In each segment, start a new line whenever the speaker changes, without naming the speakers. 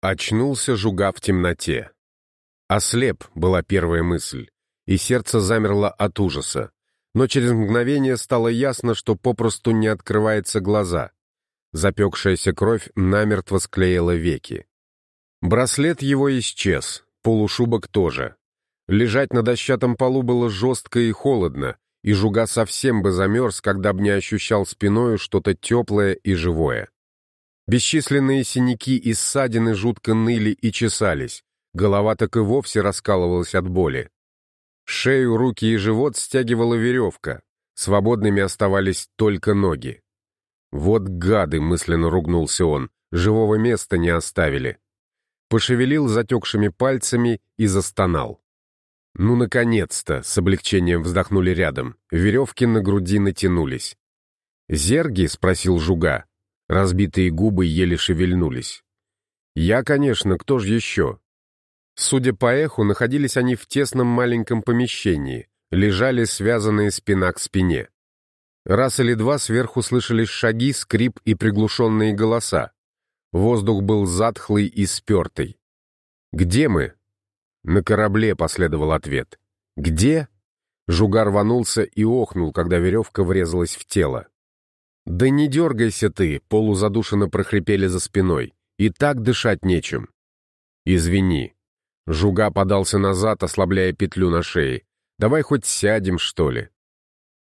Очнулся жуга в темноте. Ослеп была первая мысль, и сердце замерло от ужаса. Но через мгновение стало ясно, что попросту не открывается глаза. Запекшаяся кровь намертво склеила веки. Браслет его исчез, полушубок тоже. Лежать на дощатом полу было жестко и холодно, и жуга совсем бы замерз, когда б не ощущал спиною что-то теплое и живое. Бесчисленные синяки и ссадины жутко ныли и чесались, голова так и вовсе раскалывалась от боли. Шею, руки и живот стягивала веревка, свободными оставались только ноги. «Вот гады!» — мысленно ругнулся он, живого места не оставили. Пошевелил затекшими пальцами и застонал. «Ну, наконец-то!» — с облегчением вздохнули рядом. Веревки на груди натянулись. «Зерги?» — спросил Жуга. Разбитые губы еле шевельнулись. «Я, конечно, кто же еще?» Судя по эху, находились они в тесном маленьком помещении, лежали связанные спина к спине. Раз или два сверху слышались шаги, скрип и приглушенные голоса. Воздух был затхлый и спертый. «Где мы?» «На корабле», — последовал ответ. «Где?» Жугар рванулся и охнул, когда веревка врезалась в тело. «Да не дергайся ты!» — полузадушенно прохрипели за спиной. «И так дышать нечем». «Извини». Жуга подался назад, ослабляя петлю на шее. «Давай хоть сядем, что ли?»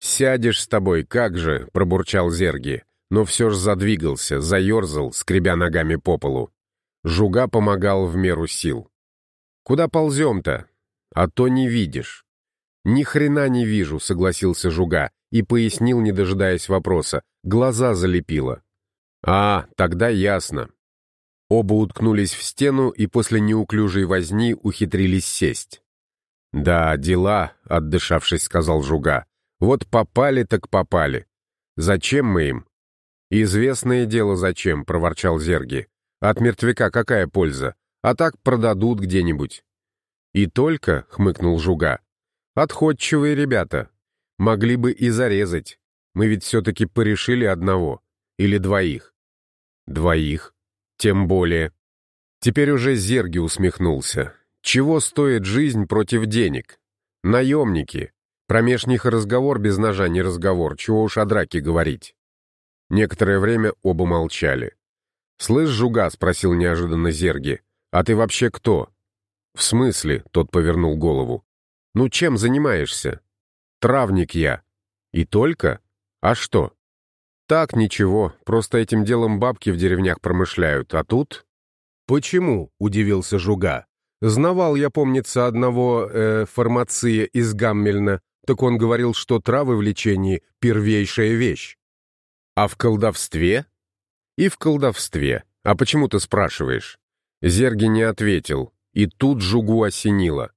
«Сядешь с тобой, как же!» — пробурчал Зерги, но все же задвигался, заерзал, скребя ногами по полу. Жуга помогал в меру сил. «Куда ползем-то?» «А то не видишь». «Ни хрена не вижу», — согласился Жуга и пояснил, не дожидаясь вопроса. Глаза залепило. «А, тогда ясно». Оба уткнулись в стену и после неуклюжей возни ухитрились сесть. «Да, дела», — отдышавшись, сказал Жуга. «Вот попали так попали. Зачем мы им?» «Известное дело зачем», — проворчал Зерги. «От мертвяка какая польза? А так продадут где-нибудь». «И только», — хмыкнул Жуга, — «отходчивые ребята. Могли бы и зарезать. Мы ведь все-таки порешили одного. Или двоих. Двоих. Тем более. Теперь уже Зерги усмехнулся. Чего стоит жизнь против денег? Наемники. Промеж них разговор без ножа не разговор, чего уж о драке говорить. Некоторое время оба молчали. «Слышь, Жуга?» — спросил неожиданно Зерги. «А ты вообще кто?» «В смысле?» — тот повернул голову. «Ну чем занимаешься?» «Травник я». «И только?» А что? Так, ничего, просто этим делом бабки в деревнях промышляют, а тут... Почему? Удивился Жуга. Знавал я, помнится, одного э, фармация из Гаммельна, так он говорил, что травы в лечении — первейшая вещь. А в колдовстве? И в колдовстве. А почему ты спрашиваешь? Зерги не ответил, и тут Жугу осенило.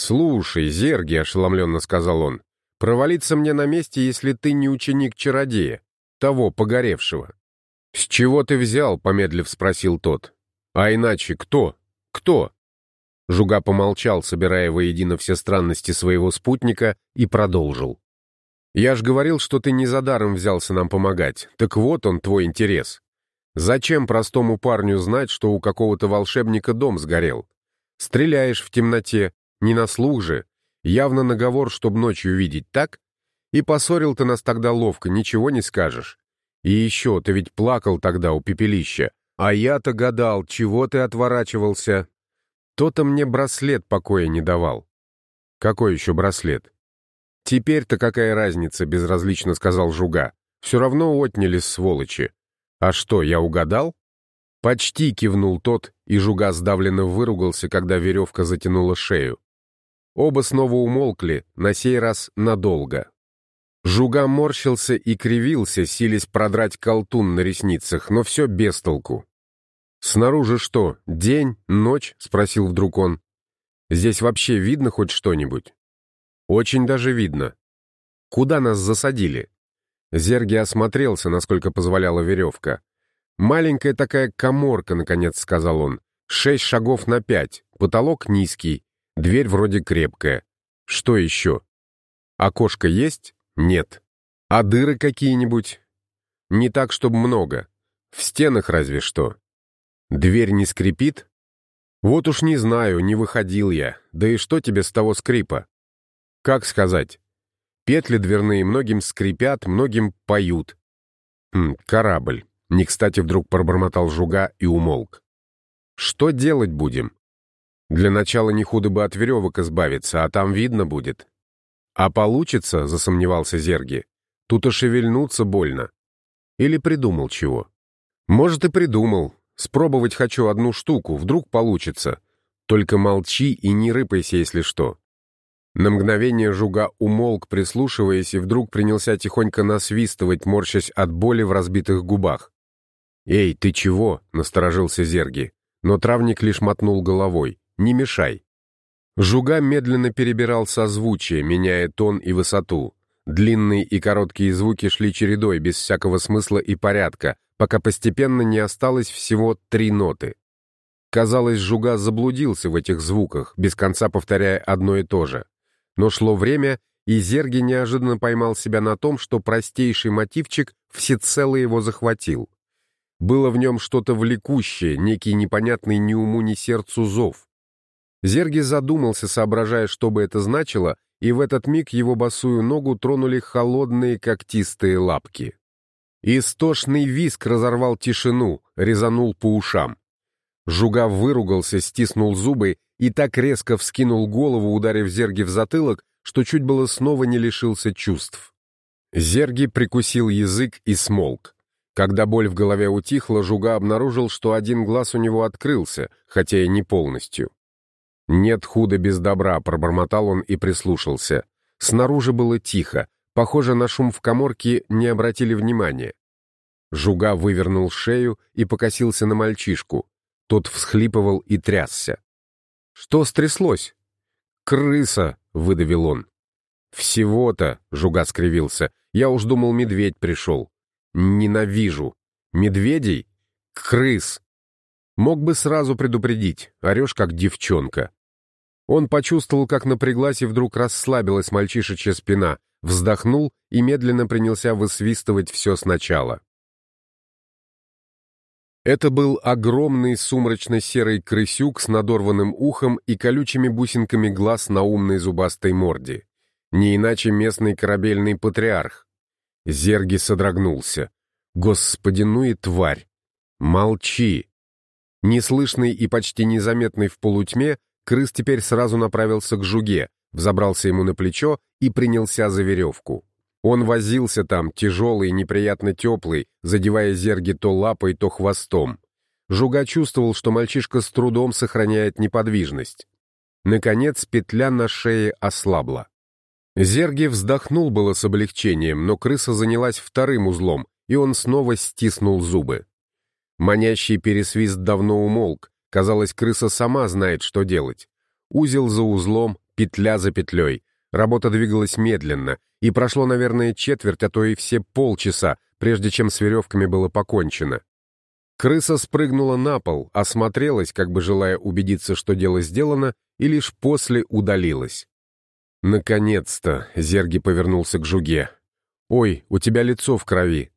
«Слушай, Зерги», — ошеломленно сказал он, Провалиться мне на месте, если ты не ученик-чародея, того погоревшего. «С чего ты взял?» — помедлив спросил тот. «А иначе кто? Кто?» Жуга помолчал, собирая воедино все странности своего спутника, и продолжил. «Я ж говорил, что ты не за даром взялся нам помогать. Так вот он, твой интерес. Зачем простому парню знать, что у какого-то волшебника дом сгорел? Стреляешь в темноте, не на слух же, Явно наговор, чтобы ночью видеть, так? И поссорил ты нас тогда ловко, ничего не скажешь. И еще, ты ведь плакал тогда у пепелища. А я-то гадал, чего ты отворачивался. То-то мне браслет покоя не давал. Какой еще браслет? Теперь-то какая разница, безразлично сказал Жуга. Все равно отняли сволочи. А что, я угадал? Почти кивнул тот, и Жуга сдавленно выругался, когда веревка затянула шею. Оба снова умолкли, на сей раз надолго. Жуга морщился и кривился, силясь продрать колтун на ресницах, но все без толку. «Снаружи что, день, ночь?» — спросил вдруг он. «Здесь вообще видно хоть что-нибудь?» «Очень даже видно. Куда нас засадили?» Зерги осмотрелся, насколько позволяла веревка. «Маленькая такая коморка», — наконец сказал он. «Шесть шагов на пять, потолок низкий, Дверь вроде крепкая. Что еще? Окошко есть? Нет. А дыры какие-нибудь? Не так, чтобы много. В стенах разве что. Дверь не скрипит? Вот уж не знаю, не выходил я. Да и что тебе с того скрипа? Как сказать? Петли дверные многим скрипят, многим поют. Хм, корабль. Не кстати вдруг пробормотал жуга и умолк. Что делать будем? Для начала не худо бы от веревок избавиться, а там видно будет. А получится, засомневался Зерги. Тут и шевельнуться больно. Или придумал чего? Может, и придумал. Спробовать хочу одну штуку, вдруг получится. Только молчи и не рыпайся, если что. На мгновение жуга умолк, прислушиваясь, и вдруг принялся тихонько насвистывать, морщась от боли в разбитых губах. «Эй, ты чего?» — насторожился Зерги. Но травник лишь мотнул головой. «Не мешай». Жуга медленно перебирал созвучие, меняя тон и высоту. Длинные и короткие звуки шли чередой, без всякого смысла и порядка, пока постепенно не осталось всего три ноты. Казалось, Жуга заблудился в этих звуках, без конца повторяя одно и то же. Но шло время, и Зерги неожиданно поймал себя на том, что простейший мотивчик всецело его захватил. Было в нем что-то влекущее, некий непонятный ни уму, ни сердцу зов. Зерги задумался, соображая, что бы это значило, и в этот миг его босую ногу тронули холодные когтистые лапки. Истошный виск разорвал тишину, резанул по ушам. Жуга выругался, стиснул зубы и так резко вскинул голову, ударив Зерги в затылок, что чуть было снова не лишился чувств. Зерги прикусил язык и смолк. Когда боль в голове утихла, Жуга обнаружил, что один глаз у него открылся, хотя и не полностью. «Нет худа без добра», — пробормотал он и прислушался. Снаружи было тихо, похоже, на шум в коморке не обратили внимания. Жуга вывернул шею и покосился на мальчишку. Тот всхлипывал и трясся. «Что стряслось?» «Крыса!» — выдавил он. «Всего-то!» — Жуга скривился. «Я уж думал, медведь пришел. Ненавижу! Медведей? Крыс!» Мог бы сразу предупредить, орешь как девчонка. Он почувствовал, как напряглась и вдруг расслабилась мальчишечья спина, вздохнул и медленно принялся высвистывать все сначала. Это был огромный сумрачно-серый крысюк с надорванным ухом и колючими бусинками глаз на умной зубастой морде. Не иначе местный корабельный патриарх. Зерги содрогнулся. Господи, ну и тварь! Молчи! Неслышный и почти незаметный в полутьме, крыс теперь сразу направился к жуге, взобрался ему на плечо и принялся за веревку. Он возился там, тяжелый и неприятно теплый, задевая зерги то лапой, то хвостом. Жуга чувствовал, что мальчишка с трудом сохраняет неподвижность. Наконец петля на шее ослабла. Зерги вздохнул было с облегчением, но крыса занялась вторым узлом, и он снова стиснул зубы. Манящий пересвист давно умолк, казалось, крыса сама знает, что делать. Узел за узлом, петля за петлей. Работа двигалась медленно, и прошло, наверное, четверть, а то и все полчаса, прежде чем с веревками было покончено. Крыса спрыгнула на пол, осмотрелась, как бы желая убедиться, что дело сделано, и лишь после удалилась. «Наконец-то!» — Зерги повернулся к жуге. «Ой, у тебя лицо в крови!»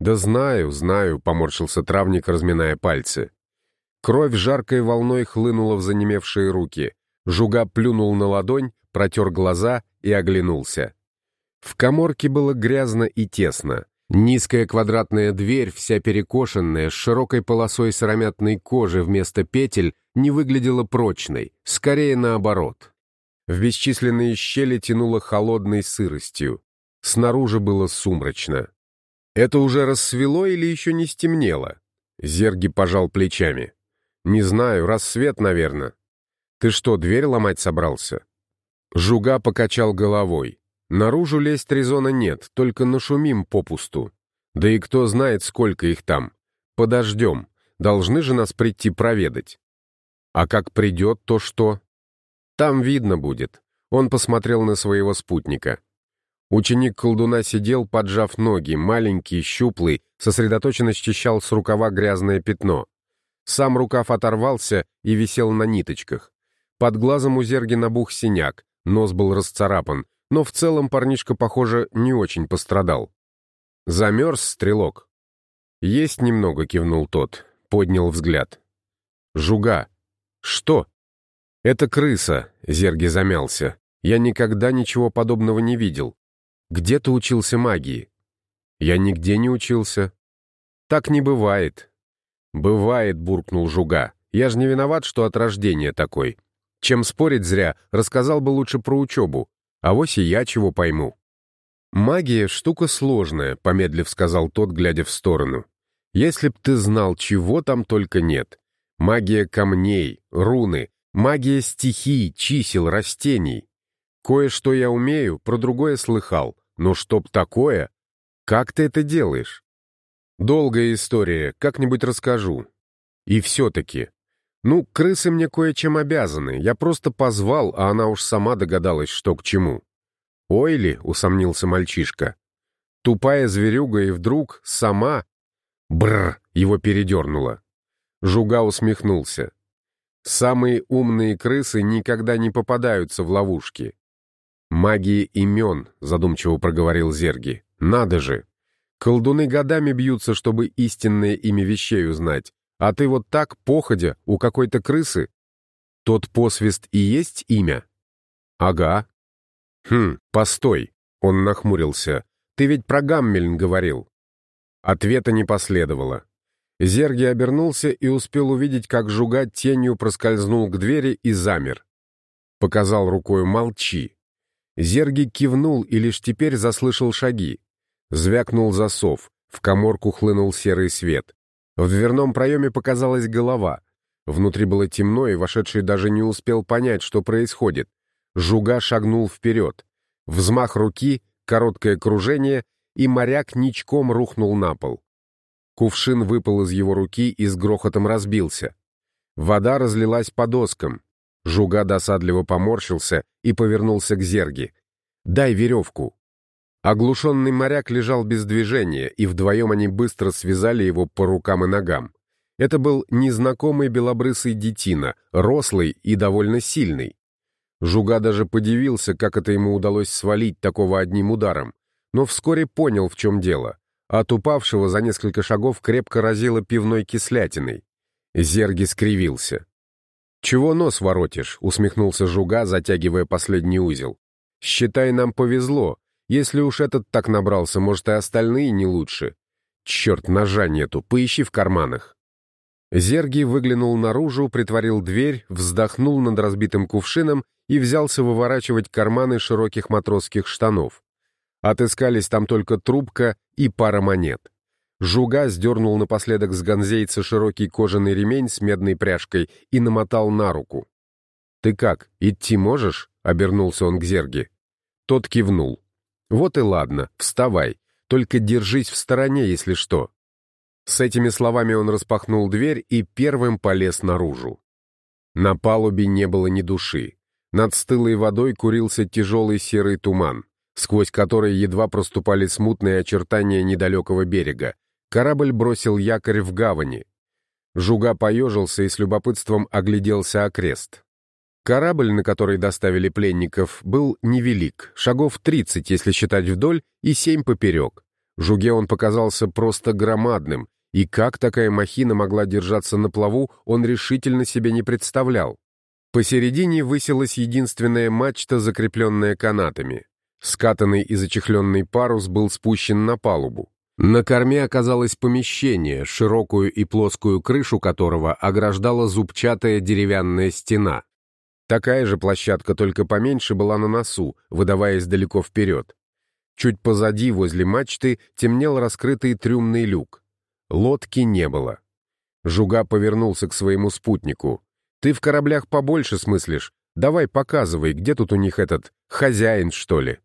«Да знаю, знаю», — поморщился травник, разминая пальцы. Кровь жаркой волной хлынула в занемевшие руки. Жуга плюнул на ладонь, протер глаза и оглянулся. В коморке было грязно и тесно. Низкая квадратная дверь, вся перекошенная, с широкой полосой сыромятной кожи вместо петель, не выглядела прочной, скорее наоборот. В бесчисленные щели тянуло холодной сыростью. Снаружи было сумрачно. Это уже рассвело или еще не стемнело? Зерги пожал плечами. Не знаю, рассвет, наверное. Ты что, дверь ломать собрался? Жуга покачал головой. Наружу лезть резона нет, только нашумим попусту. Да и кто знает, сколько их там. Подождем. Должны же нас прийти проведать. А как придет, то что? Там видно будет. Он посмотрел на своего спутника. Ученик колдуна сидел, поджав ноги, маленький, щуплый, сосредоточенно счищал с рукава грязное пятно. Сам рукав оторвался и висел на ниточках. Под глазом у Зерги набух синяк, нос был расцарапан, но в целом парнишка, похоже, не очень пострадал. «Замерз, стрелок?» «Есть немного», — кивнул тот, поднял взгляд. «Жуга». «Что?» «Это крыса», — Зерги замялся. «Я никогда ничего подобного не видел. Где ты учился магии?» «Я нигде не учился». «Так не бывает». «Бывает», — буркнул Жуга. «Я же не виноват, что от рождения такой. Чем спорить зря, рассказал бы лучше про учебу. А вось и я чего пойму». «Магия — штука сложная», — помедлив сказал тот, глядя в сторону. «Если б ты знал, чего там только нет. Магия камней, руны, магия стихий, чисел, растений. Кое-что я умею, про другое слыхал. Но чтоб такое? Как ты это делаешь?» «Долгая история, как-нибудь расскажу. И все-таки. Ну, крысы мне кое-чем обязаны. Я просто позвал, а она уж сама догадалась, что к чему. «Ой ли», — усомнился мальчишка. Тупая зверюга и вдруг сама... Бррр, его передернуло. Жуга усмехнулся. Самые умные крысы никогда не попадаются в ловушки. «Магия имен», — задумчиво проговорил Зерги. «Надо же! Колдуны годами бьются, чтобы истинное имя вещей узнать, а ты вот так, походя, у какой-то крысы? Тот посвист и есть имя?» «Ага», «Хм, постой!» — он нахмурился. «Ты ведь про Гаммельн говорил». Ответа не последовало. Зерги обернулся и успел увидеть, как жуга тенью проскользнул к двери и замер. Показал рукой «молчи». Зерги кивнул и лишь теперь заслышал шаги. Звякнул засов, в коморку хлынул серый свет. В дверном проеме показалась голова. Внутри было темно, и вошедший даже не успел понять, что происходит. Жуга шагнул вперед. Взмах руки, короткое кружение, и моряк ничком рухнул на пол. Кувшин выпал из его руки и с грохотом разбился. Вода разлилась по доскам. Жуга досадливо поморщился и повернулся к зерге. «Дай веревку». Оглушенный моряк лежал без движения, и вдвоем они быстро связали его по рукам и ногам. Это был незнакомый белобрысый детина, рослый и довольно сильный. Жуга даже подивился, как это ему удалось свалить такого одним ударом, но вскоре понял, в чем дело. От упавшего за несколько шагов крепко разило пивной кислятиной. Зерги скривился. «Чего нос воротишь?» — усмехнулся Жуга, затягивая последний узел. «Считай, нам повезло. Если уж этот так набрался, может, и остальные не лучше. Черт, ножа нету, поищи в карманах». Зерги выглянул наружу, притворил дверь, вздохнул над разбитым кувшином и взялся выворачивать карманы широких матросских штанов. Отыскались там только трубка и пара монет. Жуга сдернул напоследок с гонзейца широкий кожаный ремень с медной пряжкой и намотал на руку. «Ты как, идти можешь?» — обернулся он к Зерге. Тот кивнул. «Вот и ладно, вставай, только держись в стороне, если что». С этими словами он распахнул дверь и первым полез наружу. На палубе не было ни души. Над стылой водой курился тяжелый серый туман, сквозь который едва проступали смутные очертания недалекого берега. Корабль бросил якорь в гавани. Жуга поежился и с любопытством огляделся окрест. Корабль, на который доставили пленников, был невелик, шагов 30, если считать вдоль, и 7 поперек. Жуге он показался просто громадным, и как такая махина могла держаться на плаву, он решительно себе не представлял. Посередине высилась единственная мачта, закрепленная канатами. Скатанный и зачехленный парус был спущен на палубу. На корме оказалось помещение, широкую и плоскую крышу которого ограждала зубчатая деревянная стена. Такая же площадка, только поменьше, была на носу, выдаваясь далеко вперед. Чуть позади, возле мачты, темнел раскрытый трюмный люк. Лодки не было. Жуга повернулся к своему спутнику. Ты в кораблях побольше смыслишь. Давай показывай, где тут у них этот хозяин, что ли?»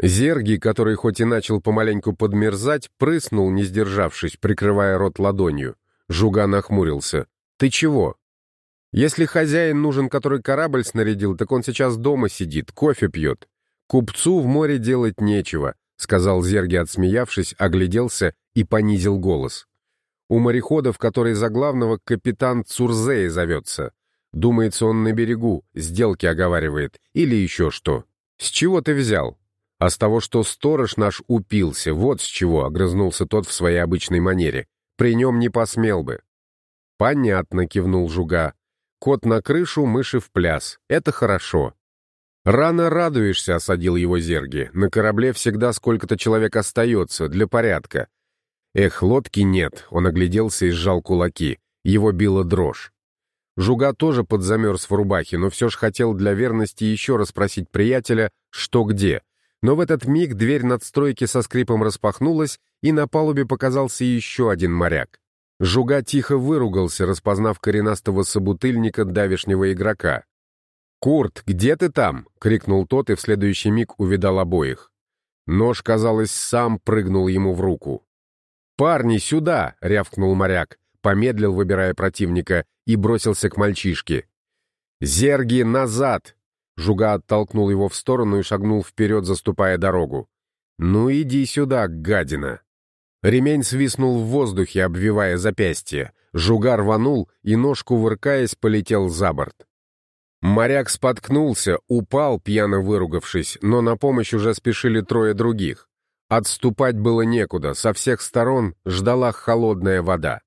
Зерги, который хоть и начал помаленьку подмерзать, прыснул, не сдержавшись, прикрывая рот ладонью. Жуга нахмурился. «Ты чего?» «Если хозяин нужен, который корабль снарядил, так он сейчас дома сидит, кофе пьет. Купцу в море делать нечего», — сказал Зерги, отсмеявшись, огляделся и понизил голос. У мореходов, который за главного капитан Цурзей зовется. Думается, он на берегу, сделки оговаривает, или еще что. С чего ты взял? А с того, что сторож наш упился, вот с чего, огрызнулся тот в своей обычной манере. При нем не посмел бы. «Понятно», — кивнул Жуга. «Кот на крышу, мыши в пляс. Это хорошо». «Рано радуешься», — осадил его Зерги. «На корабле всегда сколько-то человек остается, для порядка». «Эх, лодки нет», — он огляделся и сжал кулаки. Его била дрожь. Жуга тоже подзамерз в рубахе, но все же хотел для верности еще раз спросить приятеля, что где. Но в этот миг дверь надстройки со скрипом распахнулась, и на палубе показался еще один моряк. Жуга тихо выругался, распознав коренастого собутыльника давешнего игрока. «Курт, где ты там?» — крикнул тот и в следующий миг увидал обоих. Нож, казалось, сам прыгнул ему в руку. «Парни, сюда!» — рявкнул моряк помедлил, выбирая противника, и бросился к мальчишке. «Зерги, назад!» Жуга оттолкнул его в сторону и шагнул вперед, заступая дорогу. «Ну иди сюда, гадина!» Ремень свистнул в воздухе, обвивая запястье. Жуга рванул и, нож кувыркаясь, полетел за борт. Моряк споткнулся, упал, пьяно выругавшись, но на помощь уже спешили трое других. Отступать было некуда, со всех сторон ждала холодная вода.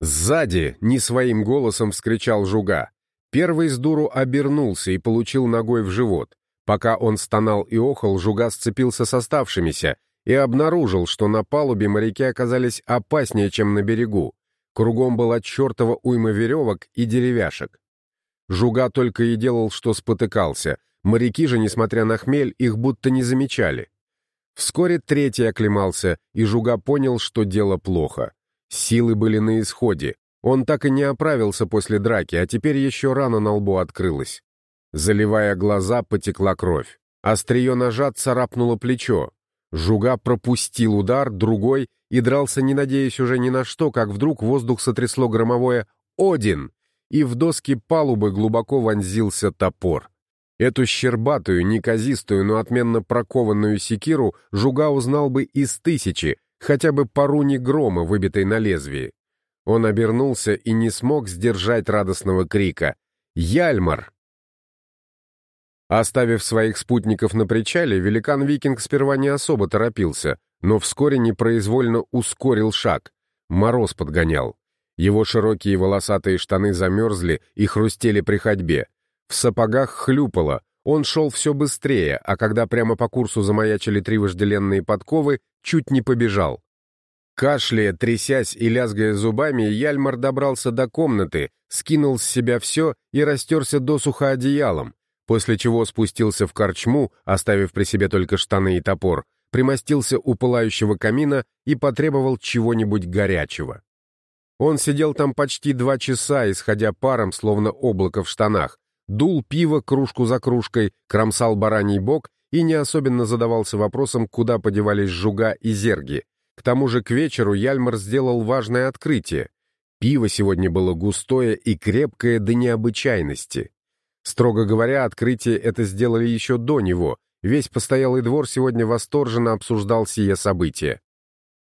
«Сзади!» — не своим голосом вскричал Жуга. Первый с дуру обернулся и получил ногой в живот. Пока он стонал и охал, Жуга сцепился с оставшимися и обнаружил, что на палубе моряки оказались опаснее, чем на берегу. Кругом была чертова уйма веревок и деревяшек. Жуга только и делал, что спотыкался. Моряки же, несмотря на хмель, их будто не замечали. Вскоре третий оклемался, и Жуга понял, что дело плохо. Силы были на исходе. Он так и не оправился после драки, а теперь еще рана на лбу открылась. Заливая глаза, потекла кровь. Острие ножа царапнуло плечо. Жуга пропустил удар, другой, и дрался, не надеясь уже ни на что, как вдруг воздух сотрясло громовое «Один!» и в доски палубы глубоко вонзился топор. Эту щербатую, неказистую, но отменно прокованную секиру Жуга узнал бы из тысячи, хотя бы по руне грома, выбитой на лезвии. Он обернулся и не смог сдержать радостного крика. «Яльмар!» Оставив своих спутников на причале, великан-викинг сперва не особо торопился, но вскоре непроизвольно ускорил шаг. Мороз подгонял. Его широкие волосатые штаны замерзли и хрустели при ходьбе. В сапогах хлюпало, он шел все быстрее, а когда прямо по курсу замаячили три вожделенные подковы, чуть не побежал. Кашляя, трясясь и лязгая зубами, Яльмар добрался до комнаты, скинул с себя все и растерся досуха одеялом, после чего спустился в корчму, оставив при себе только штаны и топор, примостился у пылающего камина и потребовал чего-нибудь горячего. Он сидел там почти два часа, исходя паром, словно облако в штанах, дул пиво кружку за кружкой, кромсал бараний бок и не особенно задавался вопросом, куда подевались жуга и зерги. К тому же к вечеру Яльмар сделал важное открытие. Пиво сегодня было густое и крепкое до необычайности. Строго говоря, открытие это сделали еще до него. Весь постоялый двор сегодня восторженно обсуждал сие событие.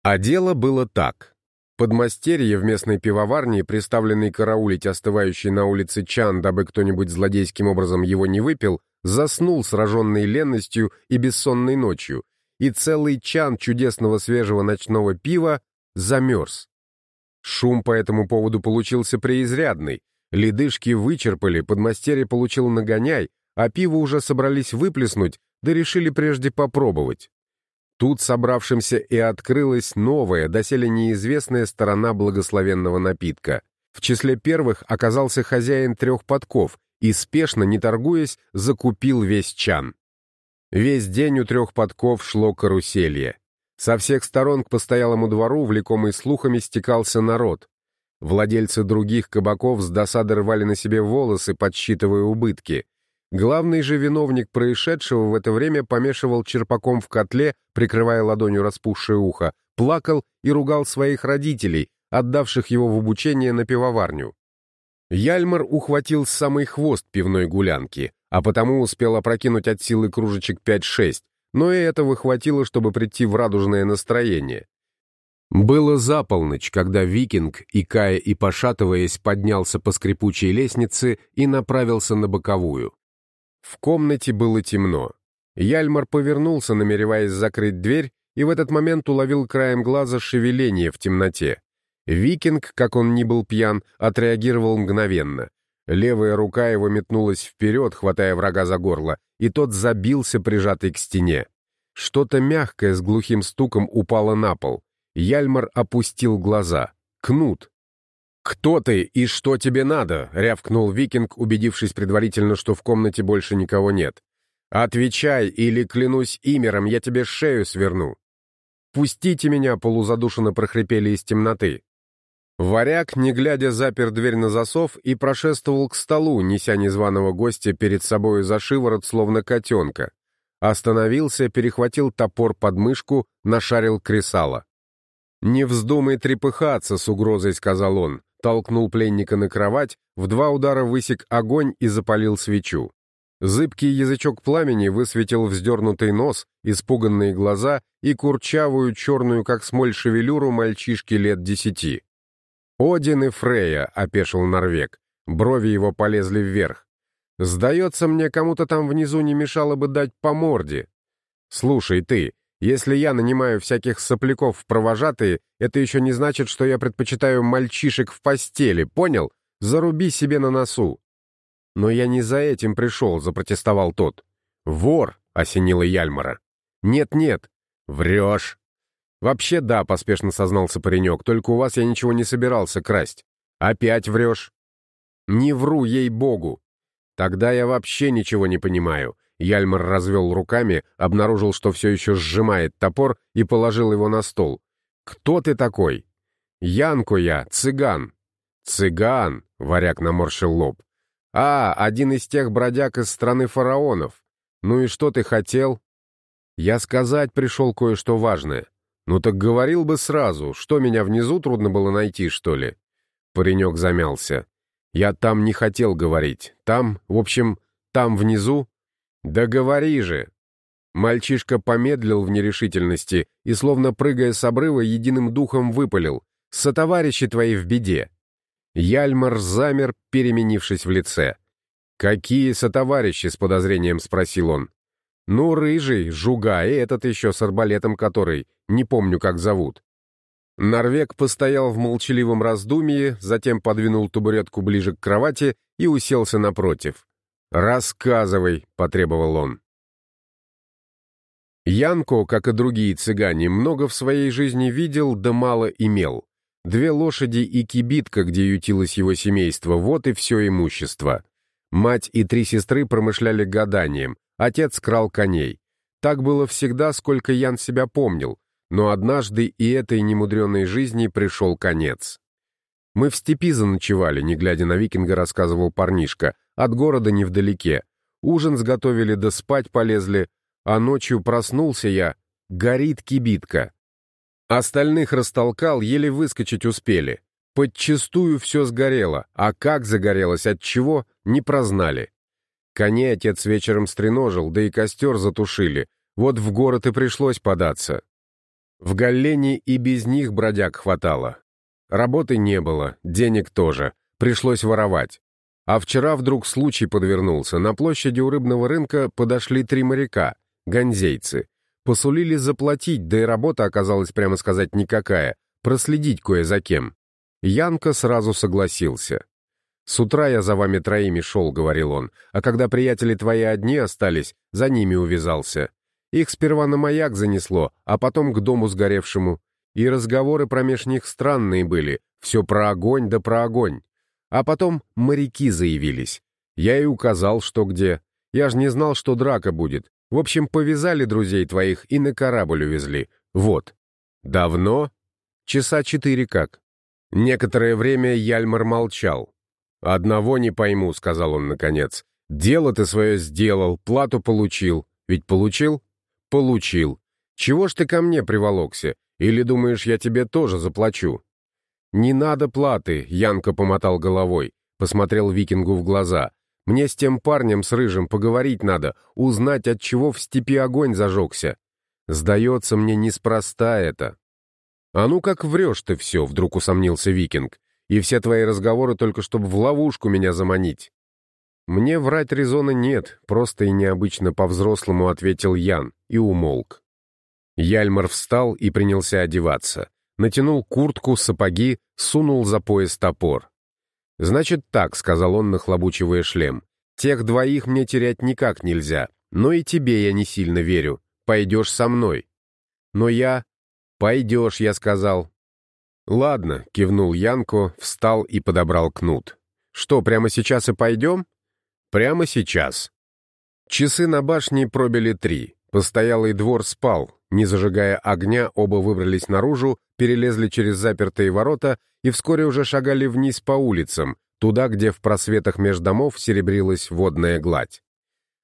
А дело было так. Подмастерье в местной пивоварне, приставленный караулить остывающий на улице чан, дабы кто-нибудь злодейским образом его не выпил, заснул сраженный ленностью и бессонной ночью, и целый чан чудесного свежего ночного пива замерз. Шум по этому поводу получился преизрядный. Ледышки вычерпали, подмастерье получил нагоняй, а пиво уже собрались выплеснуть, да решили прежде попробовать. Тут собравшимся и открылась новая, доселе неизвестная сторона благословенного напитка. В числе первых оказался хозяин трех подков, и, спешно, не торгуясь, закупил весь чан. Весь день у трех подков шло каруселье. Со всех сторон к постоялому двору, влекомый слухами, стекался народ. Владельцы других кабаков с досады рвали на себе волосы, подсчитывая убытки. Главный же виновник происшедшего в это время помешивал черпаком в котле, прикрывая ладонью распухшее ухо, плакал и ругал своих родителей, отдавших его в обучение на пивоварню. Яльмар ухватил самый хвост пивной гулянки, а потому успел опрокинуть от силы кружечек 5-6, но и этого хватило, чтобы прийти в радужное настроение. Было за полночь, когда викинг, икая и пошатываясь, поднялся по скрипучей лестнице и направился на боковую. В комнате было темно. Яльмар повернулся, намереваясь закрыть дверь, и в этот момент уловил краем глаза шевеление в темноте. Викинг, как он ни был пьян, отреагировал мгновенно. Левая рука его метнулась вперед, хватая врага за горло, и тот забился, прижатый к стене. Что-то мягкое с глухим стуком упало на пол. Яльмар опустил глаза. Кнут. «Кто ты и что тебе надо?» — рявкнул викинг, убедившись предварительно, что в комнате больше никого нет. «Отвечай, или, клянусь имером, я тебе шею сверну!» «Пустите меня!» — полузадушенно прохрипели из темноты. Варяг, не глядя, запер дверь на засов и прошествовал к столу, неся незваного гостя перед собою за шиворот, словно котенка. Остановился, перехватил топор под мышку, нашарил кресало. «Не вздумай трепыхаться», — с угрозой сказал он толкнул пленника на кровать, в два удара высек огонь и запалил свечу. Зыбкий язычок пламени высветил вздернутый нос, испуганные глаза и курчавую, черную, как смоль, шевелюру мальчишки лет десяти. «Один и Фрея», — опешил Норвег. Брови его полезли вверх. «Сдается мне, кому-то там внизу не мешало бы дать по морде. Слушай, ты, если я нанимаю всяких сопляков в провожатые, это еще не значит, что я предпочитаю мальчишек в постели, понял? Заруби себе на носу. Но я не за этим пришел, запротестовал тот. Вор, осенила Яльмара. Нет-нет, врешь. Вообще да, поспешно сознался паренек, только у вас я ничего не собирался красть. Опять врешь. Не вру, ей-богу. Тогда я вообще ничего не понимаю. Яльмар развел руками, обнаружил, что все еще сжимает топор и положил его на стол. «Кто ты такой?» «Янко я, цыган». «Цыган», — варяг наморщил лоб. «А, один из тех бродяг из страны фараонов. Ну и что ты хотел?» «Я сказать пришел кое-что важное. Ну так говорил бы сразу, что меня внизу трудно было найти, что ли?» Паренек замялся. «Я там не хотел говорить. Там, в общем, там внизу «Да говори же!» Мальчишка помедлил в нерешительности и, словно прыгая с обрыва, единым духом выпалил. «Сотоварищи твои в беде!» Яльмар замер, переменившись в лице. «Какие сотоварищи?» — с подозрением спросил он. «Ну, рыжий, жуга, и этот еще с арбалетом который, не помню, как зовут». Норвег постоял в молчаливом раздумье, затем подвинул табуретку ближе к кровати и уселся напротив. «Рассказывай», — потребовал он. Янко, как и другие цыгане, много в своей жизни видел, да мало имел. Две лошади и кибитка, где ютилось его семейство, вот и все имущество. Мать и три сестры промышляли гаданием, отец крал коней. Так было всегда, сколько Ян себя помнил, но однажды и этой немудренной жизни пришел конец. «Мы в степи заночевали», — не глядя на викинга, рассказывал парнишка, от города невдалеке. Ужин сготовили да спать полезли, а ночью проснулся я, горит кибитка. Остальных растолкал, еле выскочить успели. Подчистую все сгорело, а как загорелось, от чего, не прознали. Коней отец вечером стреножил, да и костер затушили. Вот в город и пришлось податься. В Галлене и без них бродяг хватало. Работы не было, денег тоже, пришлось воровать. А вчера вдруг случай подвернулся. На площади у рыбного рынка подошли три моряка, ганзейцы. Посулили заплатить, да и работа оказалась, прямо сказать, никакая. Проследить кое за кем. Янка сразу согласился. «С утра я за вами троими шел», — говорил он, «а когда приятели твои одни остались, за ними увязался. Их сперва на маяк занесло, а потом к дому сгоревшему. И разговоры промеж них странные были, все про огонь да про огонь. А потом моряки заявились. Я и указал, что где. Я ж не знал, что драка будет. В общем, повязали друзей твоих и на корабль увезли. Вот. Давно? Часа четыре как. Некоторое время Яльмар молчал. «Одного не пойму», — сказал он наконец. «Дело ты свое сделал, плату получил. Ведь получил?» «Получил. Чего ж ты ко мне приволокся? Или думаешь, я тебе тоже заплачу?» «Не надо платы», — Янка помотал головой, посмотрел викингу в глаза. «Мне с тем парнем с рыжим поговорить надо, узнать, от чего в степи огонь зажегся. Сдается мне неспроста это». «А ну как врешь ты все», — вдруг усомнился викинг. «И все твои разговоры только чтобы в ловушку меня заманить». «Мне врать резона нет», — просто и необычно по-взрослому ответил Ян и умолк. Яльмар встал и принялся одеваться. натянул куртку, сапоги, сунул за пояс топор. «Значит так», — сказал он, нахлобучивая шлем. «Тех двоих мне терять никак нельзя, но и тебе я не сильно верю. Пойдешь со мной». «Но я...» «Пойдешь», — я сказал. «Ладно», — кивнул Янко, встал и подобрал кнут. «Что, прямо сейчас и пойдем?» «Прямо сейчас». Часы на башне пробили три. Постоялый двор спал. Не зажигая огня, оба выбрались наружу, перелезли через запертые ворота и вскоре уже шагали вниз по улицам, туда, где в просветах меж домов серебрилась водная гладь.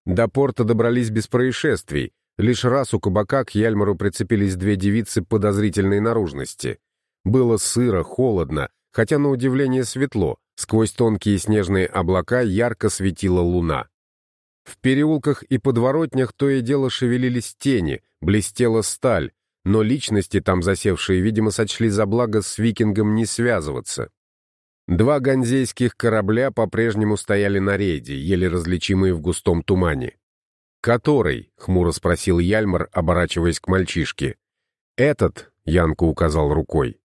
До порта добрались без происшествий. Лишь раз у кабака к Яльмару прицепились две девицы подозрительной наружности. Было сыро, холодно, хотя на удивление светло, сквозь тонкие снежные облака ярко светила луна. В переулках и подворотнях то и дело шевелились тени, блестела сталь, но личности там засевшие, видимо, сочли за благо с викингом не связываться. Два ганзейских корабля по-прежнему стояли на рейде, еле различимые в густом тумане. «Который?» — хмуро спросил Яльмар, оборачиваясь к мальчишке. «Этот», — Янку указал рукой.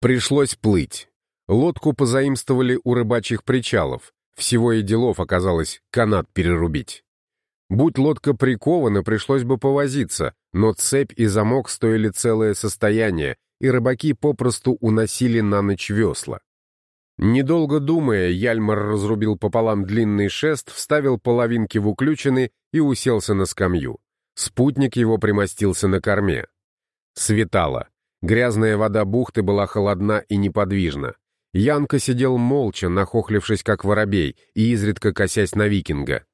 Пришлось плыть. Лодку позаимствовали у рыбачьих причалов. Всего и делов оказалось канат перерубить. Будь лодка прикована, пришлось бы повозиться, но цепь и замок стоили целое состояние, и рыбаки попросту уносили на ночь весла. Недолго думая, Яльмар разрубил пополам длинный шест, вставил половинки в уключины и уселся на скамью. Спутник его примостился на корме. Светало. Грязная вода бухты была холодна и неподвижна. Янка сидел молча, нахохлившись как воробей, и изредка косясь на викинга.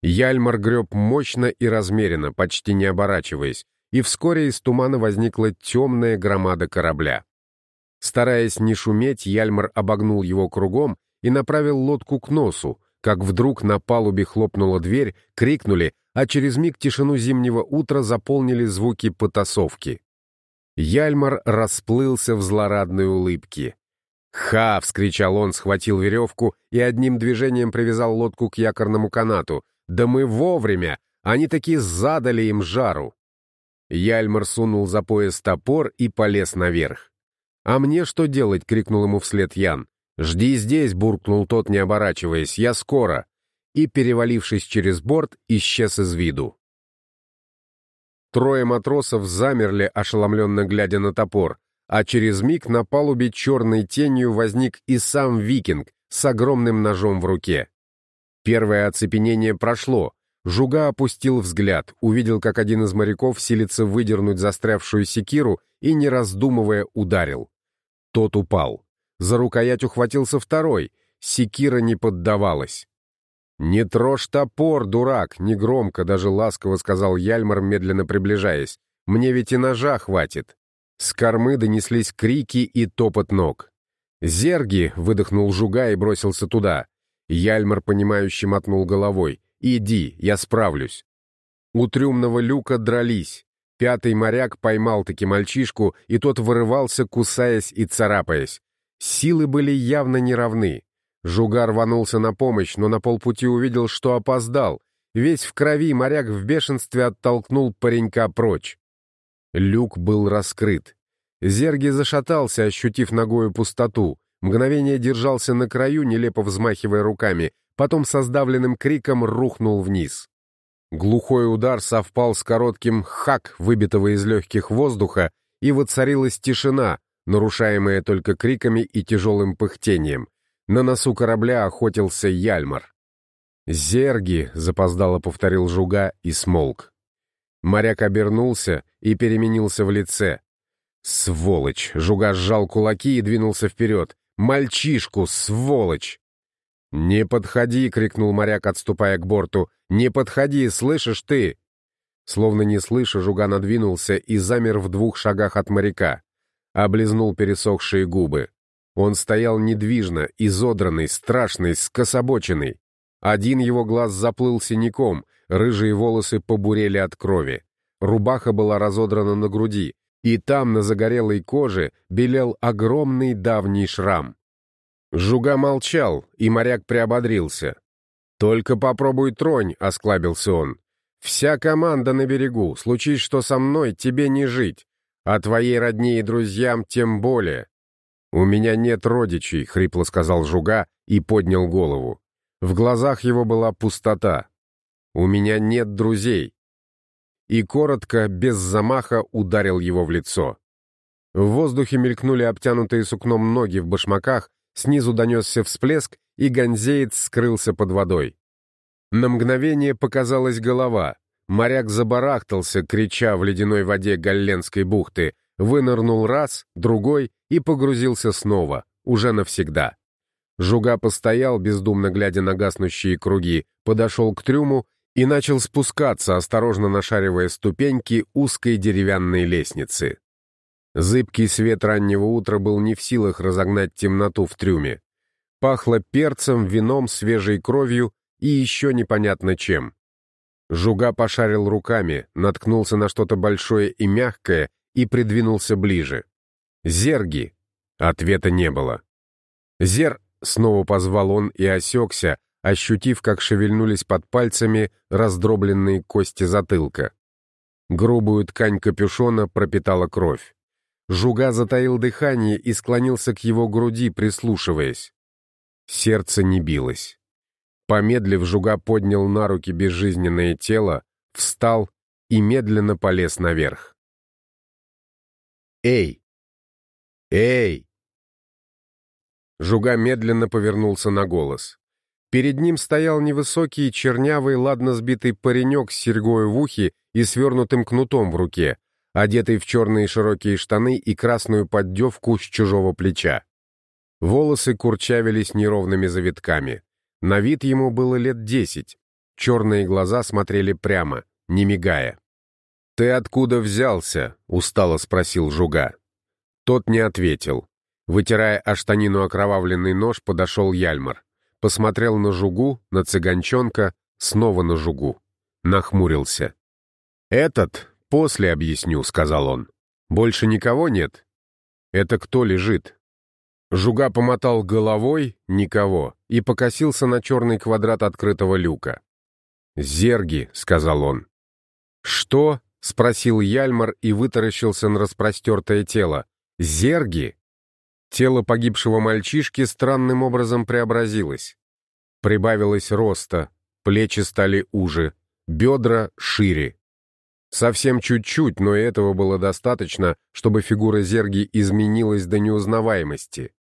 Яльмар греб мощно и размеренно, почти не оборачиваясь, и вскоре из тумана возникла темная громада корабля. Стараясь не шуметь, Яльмар обогнул его кругом и направил лодку к носу, как вдруг на палубе хлопнула дверь, крикнули, а через миг тишину зимнего утра заполнили звуки потасовки. Яльмар расплылся в злорадной улыбке. «Ха!» — вскричал он, схватил веревку и одним движением привязал лодку к якорному канату. «Да мы вовремя! Они таки задали им жару!» Яльмар сунул за пояс топор и полез наверх. «А мне что делать?» — крикнул ему вслед Ян. «Жди здесь!» — буркнул тот, не оборачиваясь. «Я скоро!» И, перевалившись через борт, исчез из виду. Трое матросов замерли, ошеломленно глядя на топор а через миг на палубе черной тенью возник и сам викинг с огромным ножом в руке. Первое оцепенение прошло. Жуга опустил взгляд, увидел, как один из моряков силится выдернуть застрявшую секиру и, не раздумывая, ударил. Тот упал. За рукоять ухватился второй. Секира не поддавалась. «Не трожь топор, дурак!» — негромко, даже ласково сказал Яльмар, медленно приближаясь. «Мне ведь и ножа хватит!» С кормы донеслись крики и топот ног. «Зерги!» — выдохнул Жуга и бросился туда. Яльмар, понимающе мотнул головой. «Иди, я справлюсь». У трюмного люка дрались. Пятый моряк поймал-таки мальчишку, и тот вырывался, кусаясь и царапаясь. Силы были явно неравны. Жуга рванулся на помощь, но на полпути увидел, что опоздал. Весь в крови моряк в бешенстве оттолкнул паренька прочь. Люк был раскрыт. Зерги зашатался, ощутив ногою пустоту. Мгновение держался на краю, нелепо взмахивая руками, потом со сдавленным криком рухнул вниз. Глухой удар совпал с коротким «хак», выбитого из легких воздуха, и воцарилась тишина, нарушаемая только криками и тяжелым пыхтением. На носу корабля охотился Яльмар. «Зерги!» — запоздало повторил Жуга и смолк. Моряк обернулся и переменился в лице. «Сволочь!» — Жуга сжал кулаки и двинулся вперед. «Мальчишку, сволочь!» «Не подходи!» — крикнул моряк, отступая к борту. «Не подходи, слышишь ты?» Словно не слыша, Жуга надвинулся и замер в двух шагах от моряка. Облизнул пересохшие губы. Он стоял недвижно, изодранный, страшный, скособоченный. Один его глаз заплыл синяком, Рыжие волосы побурели от крови. Рубаха была разодрана на груди, и там, на загорелой коже, белел огромный давний шрам. Жуга молчал, и моряк приободрился. «Только попробуй тронь», — осклабился он. «Вся команда на берегу. Случись, что со мной, тебе не жить. а твоей родне и друзьям тем более. «У меня нет родичей», — хрипло сказал Жуга и поднял голову. В глазах его была пустота. «У меня нет друзей». И коротко, без замаха, ударил его в лицо. В воздухе мелькнули обтянутые сукном ноги в башмаках, снизу донесся всплеск, и гонзеец скрылся под водой. На мгновение показалась голова. Моряк забарахтался, крича в ледяной воде Галленской бухты, вынырнул раз, другой и погрузился снова, уже навсегда. Жуга постоял, бездумно глядя на гаснущие круги, подошел к трюму и начал спускаться, осторожно нашаривая ступеньки узкой деревянной лестницы. Зыбкий свет раннего утра был не в силах разогнать темноту в трюме. Пахло перцем, вином, свежей кровью и еще непонятно чем. Жуга пошарил руками, наткнулся на что-то большое и мягкое и придвинулся ближе. «Зерги!» Ответа не было. «Зер!» — снова позвал он и осекся, ощутив, как шевельнулись под пальцами раздробленные кости затылка. Грубую ткань капюшона пропитала кровь. Жуга затаил дыхание и склонился к его груди, прислушиваясь. Сердце не билось. Помедлив, Жуга поднял на руки безжизненное тело, встал и медленно полез наверх. «Эй! Эй!» Жуга медленно повернулся на голос. Перед ним стоял невысокий, чернявый, ладно сбитый паренек с серьгой в ухе и свернутым кнутом в руке, одетый в черные широкие штаны и красную поддевку с чужого плеча. Волосы курчавились неровными завитками. На вид ему было лет десять. Черные глаза смотрели прямо, не мигая. «Ты откуда взялся?» — устало спросил Жуга. Тот не ответил. Вытирая о штанину окровавленный нож, подошел Яльмар. Посмотрел на Жугу, на цыганчонка, снова на Жугу. Нахмурился. «Этот после объясню», — сказал он. «Больше никого нет?» «Это кто лежит?» Жуга помотал головой, никого, и покосился на черный квадрат открытого люка. «Зерги», — сказал он. «Что?» — спросил Яльмар и вытаращился на распростертое тело. «Зерги?» Тело погибшего мальчишки странным образом преобразилось. Прибавилось роста, плечи стали уже, бедра шире. Совсем чуть-чуть, но этого было достаточно, чтобы фигура Зерги изменилась до неузнаваемости.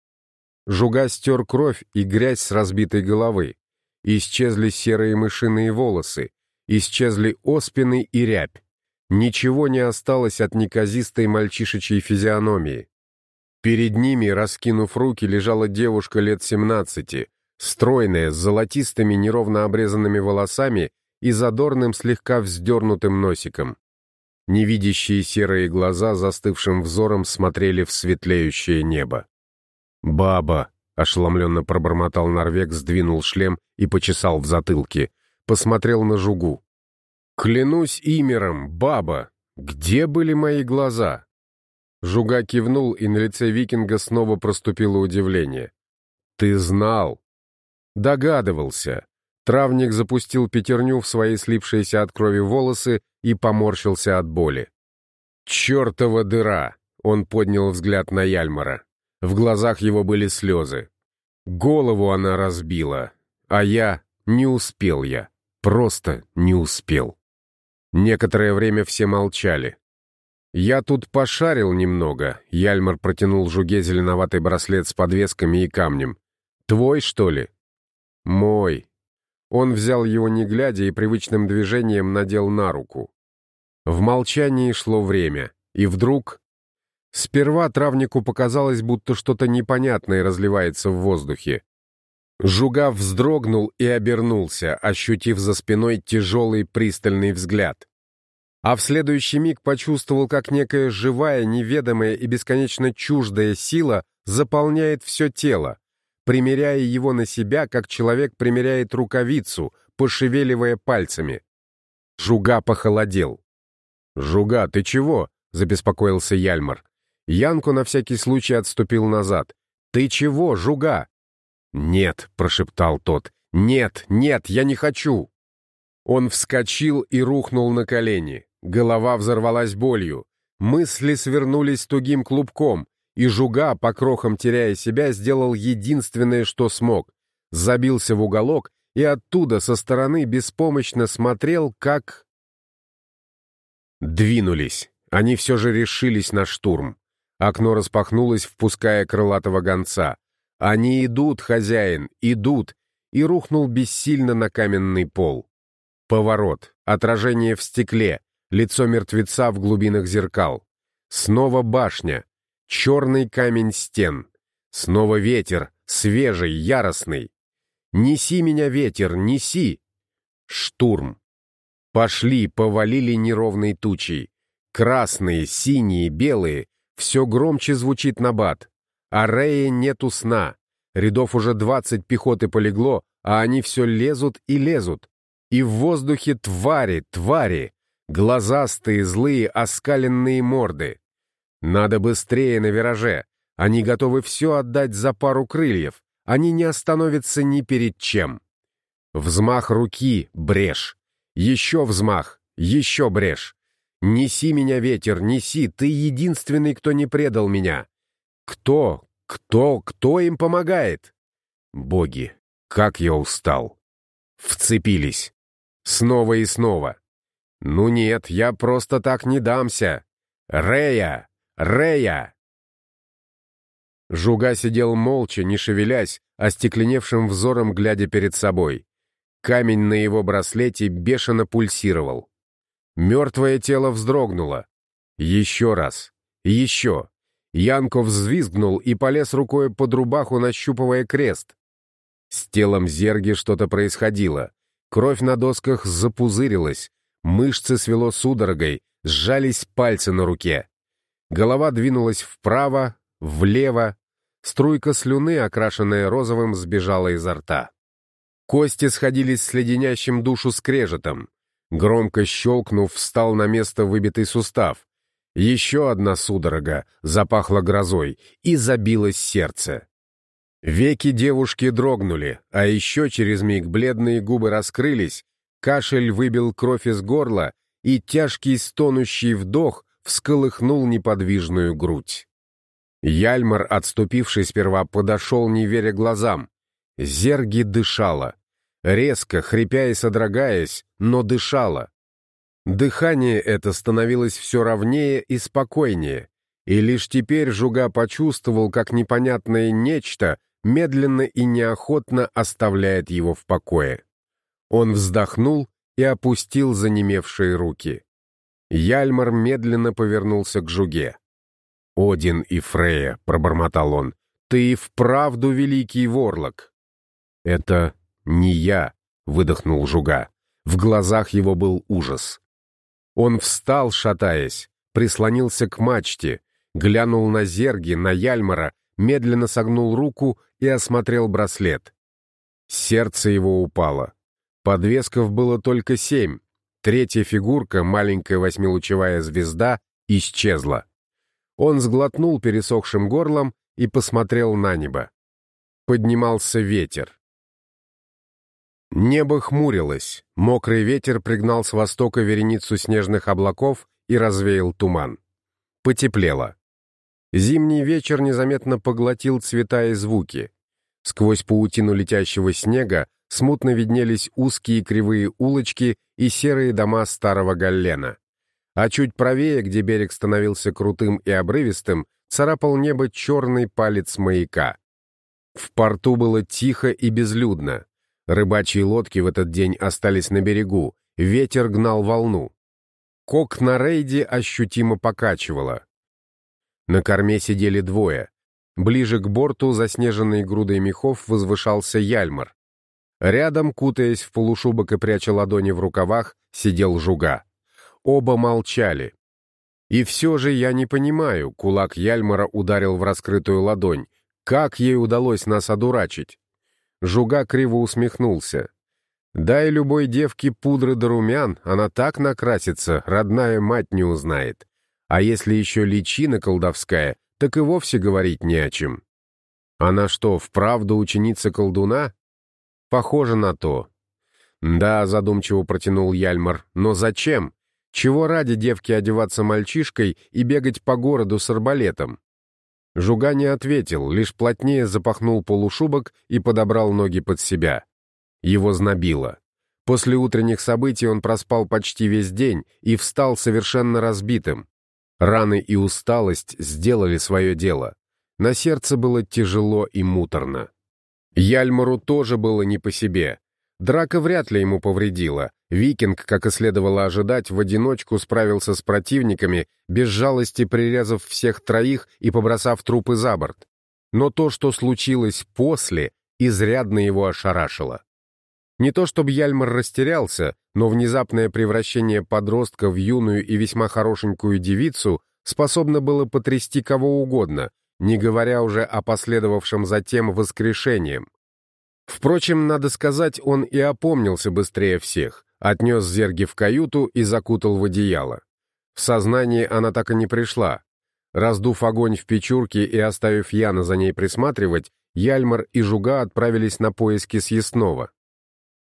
Жуга стер кровь и грязь с разбитой головы. Исчезли серые мышиные волосы, исчезли оспины и рябь. Ничего не осталось от неказистой мальчишечьей физиономии. Перед ними, раскинув руки, лежала девушка лет семнадцати, стройная, с золотистыми неровно обрезанными волосами и задорным слегка вздернутым носиком. Невидящие серые глаза застывшим взором смотрели в светлеющее небо. «Баба!» — ошеломленно пробормотал Норвег, сдвинул шлем и почесал в затылке. Посмотрел на жугу. «Клянусь имером, баба! Где были мои глаза?» Жуга кивнул, и на лице викинга снова проступило удивление. «Ты знал!» «Догадывался!» Травник запустил пятерню в свои слипшиеся от крови волосы и поморщился от боли. «Чертова дыра!» — он поднял взгляд на Яльмара. В глазах его были слезы. Голову она разбила, а я не успел я, просто не успел. Некоторое время все молчали. «Я тут пошарил немного», — Яльмар протянул Жуге зеленоватый браслет с подвесками и камнем. «Твой, что ли?» «Мой». Он взял его не глядя и привычным движением надел на руку. В молчании шло время, и вдруг Сперва травнику показалось, будто что-то непонятное разливается в воздухе. Жугав вздрогнул и обернулся, ощутив за спиной тяжелый пристальный взгляд. А в следующий миг почувствовал, как некая живая, неведомая и бесконечно чуждая сила заполняет все тело, примеряя его на себя, как человек примеряет рукавицу, пошевеливая пальцами. Жуга похолодел. «Жуга, ты чего?» — забеспокоился Яльмар. Янку на всякий случай отступил назад. «Ты чего, жуга?» «Нет», — прошептал тот. «Нет, нет, я не хочу!» Он вскочил и рухнул на колени. Голова взорвалась болью. мысли свернулись тугим клубком, и Жуга, по крохам теряя себя, сделал единственное, что смог. Забился в уголок и оттуда со стороны беспомощно смотрел, как... Двинулись. Они все же решились на штурм. Окно распахнулось, впуская крылатого гонца. «Они идут, хозяин, идут!» и рухнул бессильно на каменный пол. Поворот, отражение в стекле, лицо мертвеца в глубинах зеркал. Снова башня, черный камень стен. Снова ветер, свежий, яростный. «Неси меня, ветер, неси!» Штурм. Пошли, повалили неровной тучей. Красные, синие, белые. Все громче звучит набат. А Рея нету сна. Рядов уже двадцать пехоты полегло, а они все лезут и лезут. И в воздухе твари, твари. Глазастые, злые, оскаленные морды. Надо быстрее на вираже. Они готовы все отдать за пару крыльев. Они не остановятся ни перед чем. Взмах руки — брешь. Еще взмах, еще брешь. Неси меня, ветер, неси, ты единственный, кто не предал меня. Кто, кто, кто им помогает? Боги, как я устал. Вцепились. Снова и снова. Ну нет, я просто так не дамся. Рея! Рея!» Жуга сидел молча, не шевелясь, остекленевшим взором глядя перед собой. Камень на его браслете бешено пульсировал. Мертвое тело вздрогнуло. Еще раз. Еще. Янков взвизгнул и полез рукой под рубаху, нащупывая крест. С телом зерги что-то происходило. Кровь на досках запузырилась, мышцы свело судорогой, сжались пальцы на руке. Голова двинулась вправо, влево. Струйка слюны, окрашенная розовым, сбежала изо рта. Кости сходились с леденящим душу скрежетом. Громко щелкнув, встал на место выбитый сустав. Еще одна судорога запахла грозой, и забилось сердце. Веки девушки дрогнули, а еще через миг бледные губы раскрылись, кашель выбил кровь из горла, и тяжкий стонущий вдох всколыхнул неподвижную грудь. Яльмар, отступивший сперва, подошел, не веря глазам. Зерги дышала. Резко, хрипя и содрогаясь, но дышала. Дыхание это становилось все ровнее и спокойнее, и лишь теперь Жуга почувствовал, как непонятное нечто медленно и неохотно оставляет его в покое. Он вздохнул и опустил занемевшие руки. Яльмар медленно повернулся к Жуге. «Один и Фрея», — пробормотал он, — «ты и вправду великий ворлок». «Это не я», — выдохнул Жуга. В глазах его был ужас. Он встал, шатаясь, прислонился к мачте, глянул на зерги, на Яльмара, медленно согнул руку и осмотрел браслет. Сердце его упало. Подвесков было только семь, Третья фигурка, маленькая восьмилучевая звезда, исчезла. Он сглотнул пересохшим горлом и посмотрел на небо. Поднимался ветер. Небо хмурилось, мокрый ветер пригнал с востока вереницу снежных облаков и развеял туман. Потеплело. Зимний вечер незаметно поглотил цвета и звуки. Сквозь паутину летящего снега смутно виднелись узкие кривые улочки и серые дома старого Галлена. А чуть правее, где берег становился крутым и обрывистым, царапал небо черный палец маяка. В порту было тихо и безлюдно. Рыбачьи лодки в этот день остались на берегу, ветер гнал волну. Кок на рейде ощутимо покачивало. На корме сидели двое. Ближе к борту, заснеженной грудой мехов, возвышался Яльмар. Рядом, кутаясь в полушубок и пряча ладони в рукавах, сидел Жуга. Оба молчали. И все же я не понимаю, кулак Яльмара ударил в раскрытую ладонь. Как ей удалось нас одурачить? Жуга криво усмехнулся. Дай любой девке пудры да румян, она так накрасится, родная мать не узнает. А если еще личина колдовская, так и вовсе говорить не о чем. Она что, вправду ученица колдуна? Похоже на то. Да, задумчиво протянул Яльмар, но зачем? Чего ради девке одеваться мальчишкой и бегать по городу с арбалетом? Жуга не ответил, лишь плотнее запахнул полушубок и подобрал ноги под себя. Его знобило. После утренних событий он проспал почти весь день и встал совершенно разбитым. Раны и усталость сделали свое дело. На сердце было тяжело и муторно. Яльмару тоже было не по себе. Драка вряд ли ему повредила. Викинг, как и следовало ожидать, в одиночку справился с противниками, без жалости прирезав всех троих и побросав трупы за борт. Но то, что случилось после, изрядно его ошарашило. Не то чтобы Яльмар растерялся, но внезапное превращение подростка в юную и весьма хорошенькую девицу способно было потрясти кого угодно, не говоря уже о последовавшем затем воскрешением. Впрочем, надо сказать, он и опомнился быстрее всех, отнес зерги в каюту и закутал в одеяло. В сознание она так и не пришла. Раздув огонь в печурке и оставив Яна за ней присматривать, Яльмар и Жуга отправились на поиски съестного.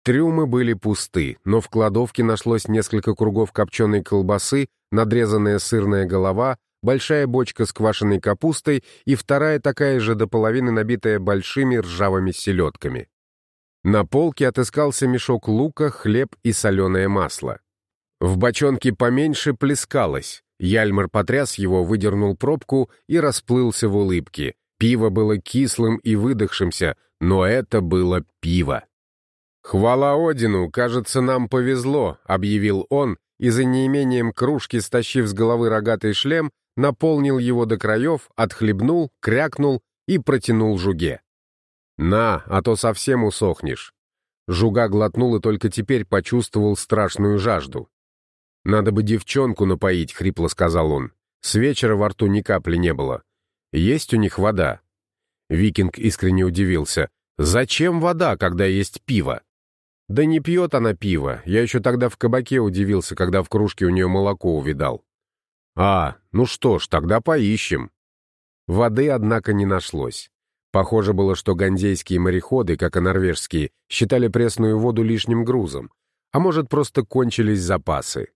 Трюмы были пусты, но в кладовке нашлось несколько кругов копченой колбасы, надрезанная сырная голова, большая бочка с квашеной капустой и вторая такая же до половины набитая большими ржавыми селедками. На полке отыскался мешок лука, хлеб и соленое масло. В бочонке поменьше плескалось. Яльмар потряс его, выдернул пробку и расплылся в улыбке. Пиво было кислым и выдохшимся, но это было пиво. «Хвала Одину, кажется, нам повезло», — объявил он, и за неимением кружки, стащив с головы рогатый шлем, наполнил его до краев, отхлебнул, крякнул и протянул жуге. «На, а то совсем усохнешь». Жуга глотнул и только теперь почувствовал страшную жажду. «Надо бы девчонку напоить», — хрипло сказал он. С вечера во рту ни капли не было. «Есть у них вода?» Викинг искренне удивился. «Зачем вода, когда есть пиво?» Да не пьет она пиво. Я еще тогда в кабаке удивился, когда в кружке у нее молоко увидал. А, ну что ж, тогда поищем. Воды, однако, не нашлось. Похоже было, что гандейские мореходы, как и норвежские, считали пресную воду лишним грузом, а может, просто кончились запасы.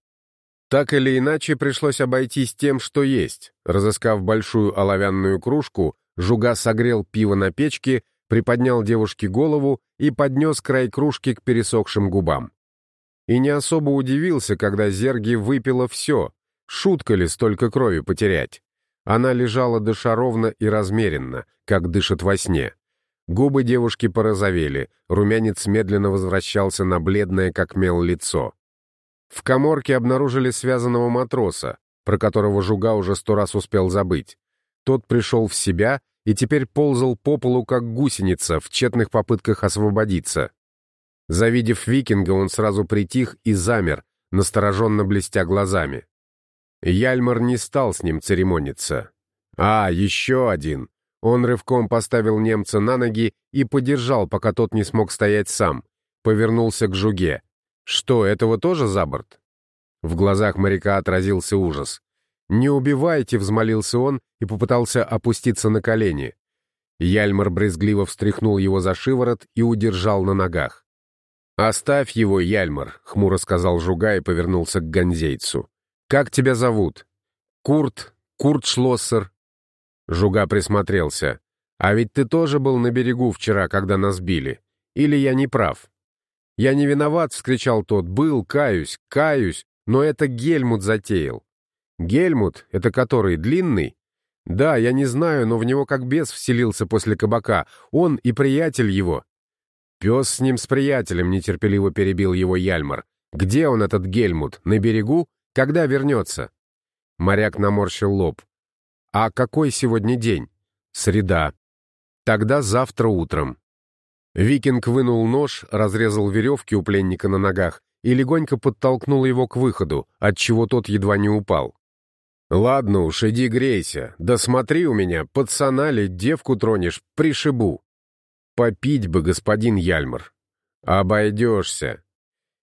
Так или иначе, пришлось обойтись тем, что есть. Разыскав большую оловянную кружку, Жуга согрел пиво на печке приподнял девушке голову и поднес край кружки к пересохшим губам. И не особо удивился, когда Зерги выпила все. Шутка ли столько крови потерять? Она лежала дыша ровно и размеренно, как дышит во сне. Губы девушки порозовели, румянец медленно возвращался на бледное, как мел, лицо. В коморке обнаружили связанного матроса, про которого Жуга уже сто раз успел забыть. Тот пришел в себя и теперь ползал по полу, как гусеница, в тщетных попытках освободиться. Завидев викинга, он сразу притих и замер, настороженно блестя глазами. Яльмар не стал с ним церемониться. А, еще один. Он рывком поставил немца на ноги и подержал, пока тот не смог стоять сам. Повернулся к жуге. Что, этого тоже за борт? В глазах моряка отразился ужас. «Не убивайте!» — взмолился он и попытался опуститься на колени. Яльмар брезгливо встряхнул его за шиворот и удержал на ногах. «Оставь его, Яльмар», — хмуро сказал Жуга и повернулся к ганзейцу. «Как тебя зовут?» «Курт, Курт Шлоссер». Жуга присмотрелся. «А ведь ты тоже был на берегу вчера, когда нас били. Или я не прав?» «Я не виноват», — вскричал тот. «Был, каюсь, каюсь, но это Гельмут затеял. Гельмут, это который, длинный? Да, я не знаю, но в него как бес вселился после кабака. Он и приятель его. Пес с ним с приятелем нетерпеливо перебил его Яльмар. Где он, этот Гельмут? На берегу? Когда вернется? Моряк наморщил лоб. А какой сегодня день? Среда. Тогда завтра утром. Викинг вынул нож, разрезал веревки у пленника на ногах и легонько подтолкнул его к выходу, отчего тот едва не упал. «Ладно уж, иди грейся. Да смотри у меня, пацана ли, девку тронешь, пришибу». «Попить бы, господин Яльмар». «Обойдешься».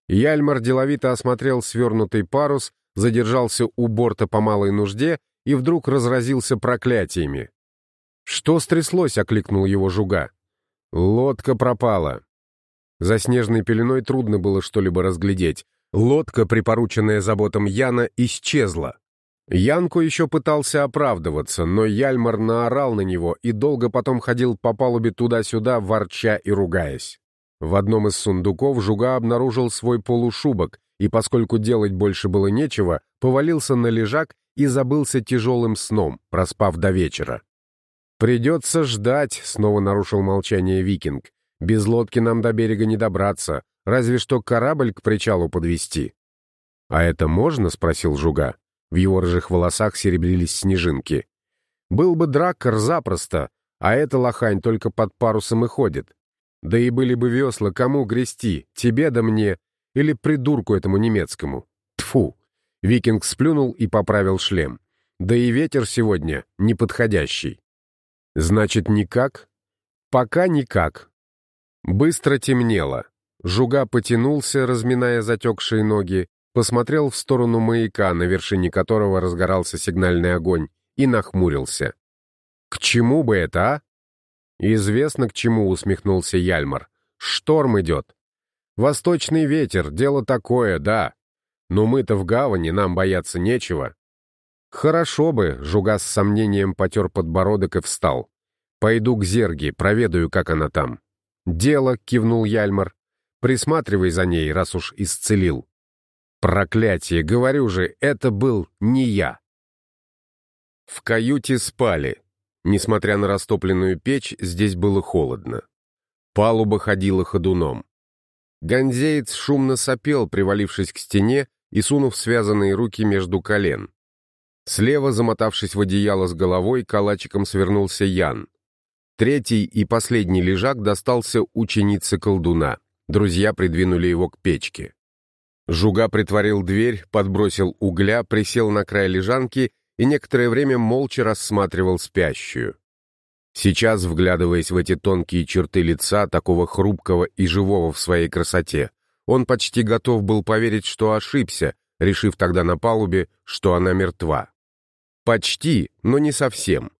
Яльмар деловито осмотрел свернутый парус, задержался у борта по малой нужде и вдруг разразился проклятиями. «Что стряслось?» — окликнул его жуга. «Лодка пропала». За снежной пеленой трудно было что-либо разглядеть. Лодка, припорученная заботам Яна, исчезла. Янку еще пытался оправдываться, но Яльмар наорал на него и долго потом ходил по палубе туда-сюда, ворча и ругаясь. В одном из сундуков Жуга обнаружил свой полушубок, и поскольку делать больше было нечего, повалился на лежак и забылся тяжелым сном, проспав до вечера. «Придется ждать», — снова нарушил молчание викинг. «Без лодки нам до берега не добраться, разве что корабль к причалу подвести. «А это можно?» — спросил Жуга. В его рыжих волосах серебрились снежинки. «Был бы драккар запросто, а эта лохань только под парусом и ходит. Да и были бы весла, кому грести, тебе да мне, или придурку этому немецкому. Тфу. Викинг сплюнул и поправил шлем. Да и ветер сегодня неподходящий. Значит, никак? Пока никак. Быстро темнело. Жуга потянулся, разминая затекшие ноги, посмотрел в сторону маяка, на вершине которого разгорался сигнальный огонь, и нахмурился. «К чему бы это, а?» «Известно, к чему», — усмехнулся Яльмар. «Шторм идет. Восточный ветер, дело такое, да. Но мы-то в гавани, нам бояться нечего. Хорошо бы, Жуга с сомнением потер подбородок и встал. Пойду к Зерге, проведаю, как она там. Дело, кивнул Яльмар. Присматривай за ней, раз уж исцелил. Проклятие, говорю же, это был не я. В каюте спали. Несмотря на растопленную печь, здесь было холодно. Палуба ходила ходуном. Гонзеец шумно сопел, привалившись к стене и сунув связанные руки между колен. Слева, замотавшись в одеяло с головой, калачиком свернулся Ян. Третий и последний лежак достался ученице колдуна. Друзья придвинули его к печке. Жуга притворил дверь, подбросил угля, присел на край лежанки и некоторое время молча рассматривал спящую. Сейчас, вглядываясь в эти тонкие черты лица, такого хрупкого и живого в своей красоте, он почти готов был поверить, что ошибся, решив тогда на палубе, что она мертва. Почти, но не совсем.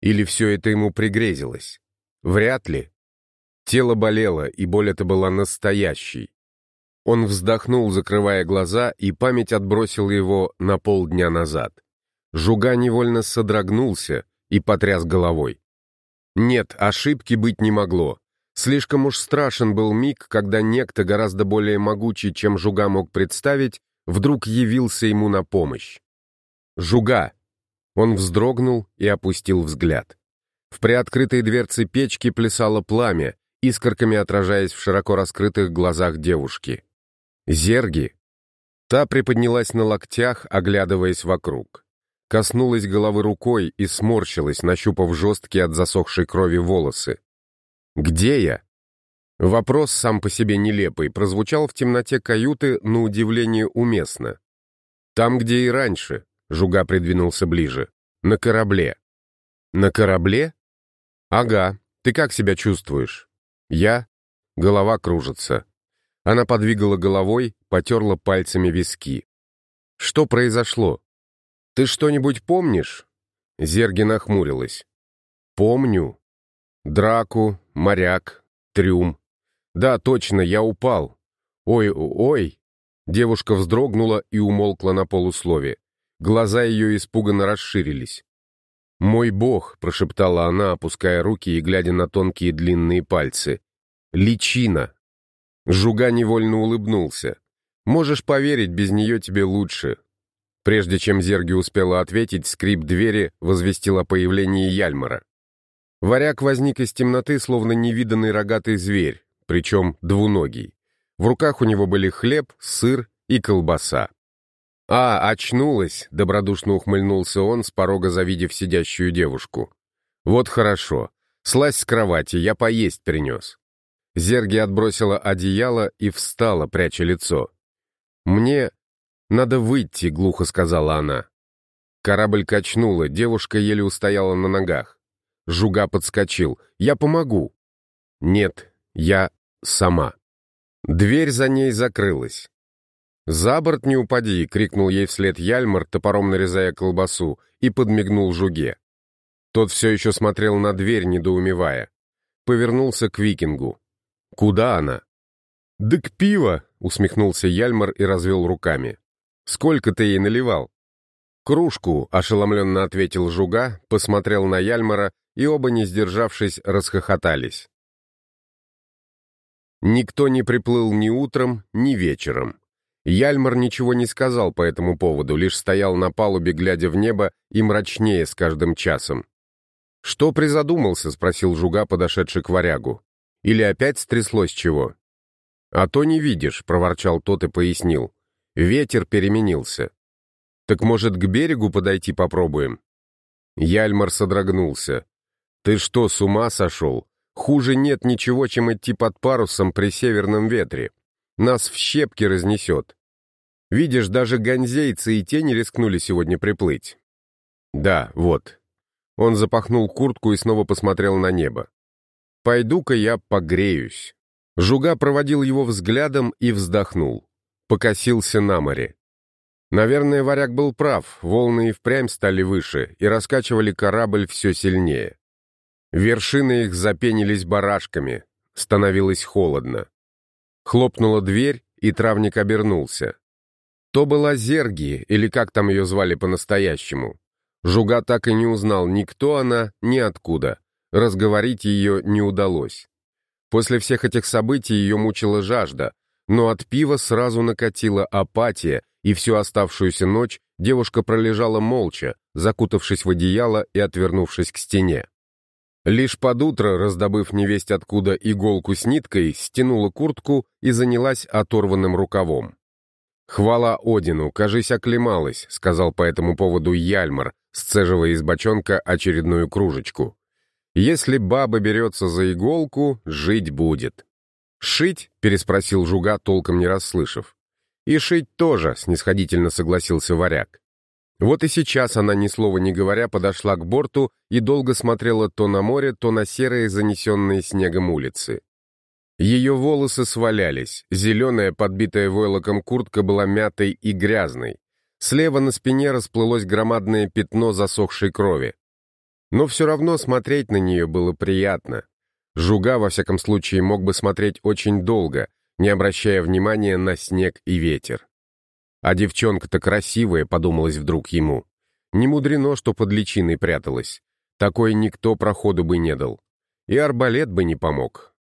Или все это ему пригрезилось? Вряд ли. Тело болело, и боль эта была настоящей. Он вздохнул, закрывая глаза, и память отбросила его на полдня назад. Жуга невольно содрогнулся и потряс головой. Нет, ошибки быть не могло. Слишком уж страшен был миг, когда некто гораздо более могучий, чем Жуга мог представить, вдруг явился ему на помощь. «Жуга!» Он вздрогнул и опустил взгляд. В приоткрытой дверце печки плясало пламя, искорками отражаясь в широко раскрытых глазах девушки. «Зерги!» Та приподнялась на локтях, оглядываясь вокруг коснулась головы рукой и сморщилась, нащупав жесткие от засохшей крови волосы. «Где я?» Вопрос, сам по себе нелепый, прозвучал в темноте каюты на удивление уместно. «Там, где и раньше», — Жуга придвинулся ближе, — «на корабле». «На корабле?» «Ага. Ты как себя чувствуешь?» «Я?» Голова кружится. Она подвигала головой, потерла пальцами виски. «Что произошло?» «Ты что-нибудь помнишь?» Зерги нахмурилась. «Помню. Драку, моряк, трюм. Да, точно, я упал. Ой-ой!» Девушка вздрогнула и умолкла на полуслове. Глаза ее испуганно расширились. «Мой бог!» — прошептала она, опуская руки и глядя на тонкие длинные пальцы. «Личина!» Жуга невольно улыбнулся. «Можешь поверить, без нее тебе лучше. Прежде чем Зерги успела ответить, скрип двери возвестил о появлении Яльмара. Варяг возник из темноты, словно невиданный рогатый зверь, причем двуногий. В руках у него были хлеб, сыр и колбаса. «А, очнулась!» — добродушно ухмыльнулся он, с порога завидев сидящую девушку. «Вот хорошо. Слазь с кровати, я поесть принес». Зерги отбросила одеяло и встала, пряча лицо. «Мне «Надо выйти», — глухо сказала она. Корабль качнуло, девушка еле устояла на ногах. Жуга подскочил. «Я помогу». «Нет, я сама». Дверь за ней закрылась. «За борт не упади!» — крикнул ей вслед Яльмар, топором нарезая колбасу, и подмигнул Жуге. Тот все еще смотрел на дверь, недоумевая. Повернулся к викингу. «Куда она?» «Да к пиво!» усмехнулся Яльмар и развел руками. «Сколько ты ей наливал?» «Кружку», — ошеломленно ответил Жуга, посмотрел на Яльмара, и оба, не сдержавшись, расхохотались. Никто не приплыл ни утром, ни вечером. Яльмар ничего не сказал по этому поводу, лишь стоял на палубе, глядя в небо, и мрачнее с каждым часом. «Что призадумался?» — спросил Жуга, подошедший к варягу. «Или опять стряслось чего?» «А то не видишь», — проворчал тот и пояснил. «Ветер переменился». «Так, может, к берегу подойти попробуем?» Яльмар содрогнулся. «Ты что, с ума сошел? Хуже нет ничего, чем идти под парусом при северном ветре. Нас в щепки разнесет. Видишь, даже ганзейцы и те не рискнули сегодня приплыть». «Да, вот». Он запахнул куртку и снова посмотрел на небо. «Пойду-ка я погреюсь». Жуга проводил его взглядом и вздохнул. Покосился на море. Наверное, варяг был прав, волны и впрямь стали выше и раскачивали корабль все сильнее. Вершины их запенились барашками, становилось холодно. Хлопнула дверь, и травник обернулся. То была Зерги, или как там ее звали по-настоящему. Жуга так и не узнал ни кто она, ни откуда. Разговорить ее не удалось. После всех этих событий ее мучила жажда, но от пива сразу накатила апатия, и всю оставшуюся ночь девушка пролежала молча, закутавшись в одеяло и отвернувшись к стене. Лишь под утро, раздобыв невесть откуда иголку с ниткой, стянула куртку и занялась оторванным рукавом. «Хвала Одину, кажись, оклемалась», — сказал по этому поводу Яльмар, сцеживая из бочонка очередную кружечку. Если баба берется за иголку, жить будет. «Шить?» — переспросил Жуга, толком не расслышав. «И шить тоже», — снисходительно согласился варяг. Вот и сейчас она, ни слова не говоря, подошла к борту и долго смотрела то на море, то на серые, занесенные снегом улицы. Ее волосы свалялись, зеленая, подбитая войлоком куртка была мятой и грязной. Слева на спине расплылось громадное пятно засохшей крови. Но все равно смотреть на нее было приятно. Жуга, во всяком случае, мог бы смотреть очень долго, не обращая внимания на снег и ветер. А девчонка-то красивая, подумалось вдруг ему. Не мудрено, что под личиной пряталась. Такой никто проходу бы не дал. И арбалет бы не помог.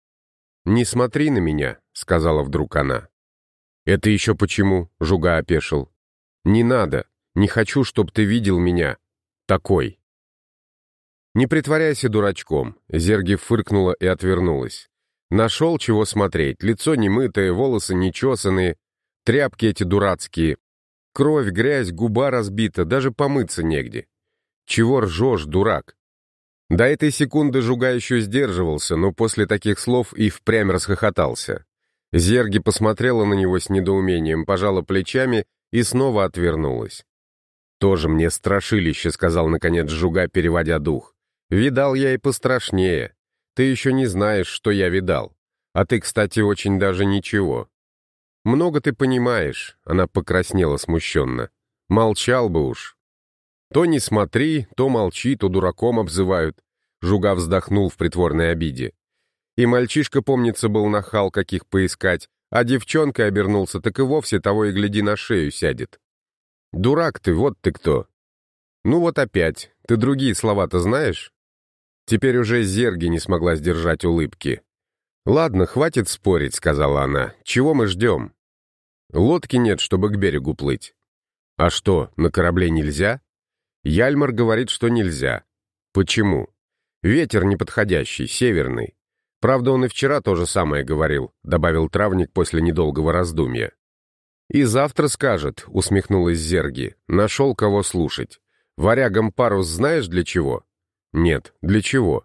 «Не смотри на меня», — сказала вдруг она. «Это еще почему?» — Жуга опешил. «Не надо. Не хочу, чтоб ты видел меня. Такой». «Не притворяйся дурачком», — Зерги фыркнула и отвернулась. «Нашел, чего смотреть. Лицо немытое, волосы нечесанные, тряпки эти дурацкие. Кровь, грязь, губа разбита, даже помыться негде. Чего ржешь, дурак?» До этой секунды Жуга еще сдерживался, но после таких слов и впрямь расхохотался. Зерги посмотрела на него с недоумением, пожала плечами и снова отвернулась. «Тоже мне страшилище», — сказал наконец Жуга, переводя дух. Видал я и пострашнее. Ты еще не знаешь, что я видал. А ты, кстати, очень даже ничего. Много ты понимаешь, она покраснела смущенно. Молчал бы уж. То не смотри, то молчи, то дураком обзывают. Жуга вздохнул в притворной обиде. И мальчишка, помнится, был нахал, каких поискать, а девчонка обернулся, так и вовсе того и гляди на шею сядет. Дурак ты, вот ты кто. Ну вот опять, ты другие слова-то знаешь? Теперь уже Зерги не смогла сдержать улыбки. «Ладно, хватит спорить», — сказала она. «Чего мы ждем?» «Лодки нет, чтобы к берегу плыть». «А что, на корабле нельзя?» Яльмар говорит, что нельзя. «Почему?» «Ветер неподходящий, северный. Правда, он и вчера то же самое говорил», — добавил травник после недолгого раздумья. «И завтра скажет», — усмехнулась Зерги. «Нашел кого слушать. Варягам парус знаешь для чего?» Нет, для чего?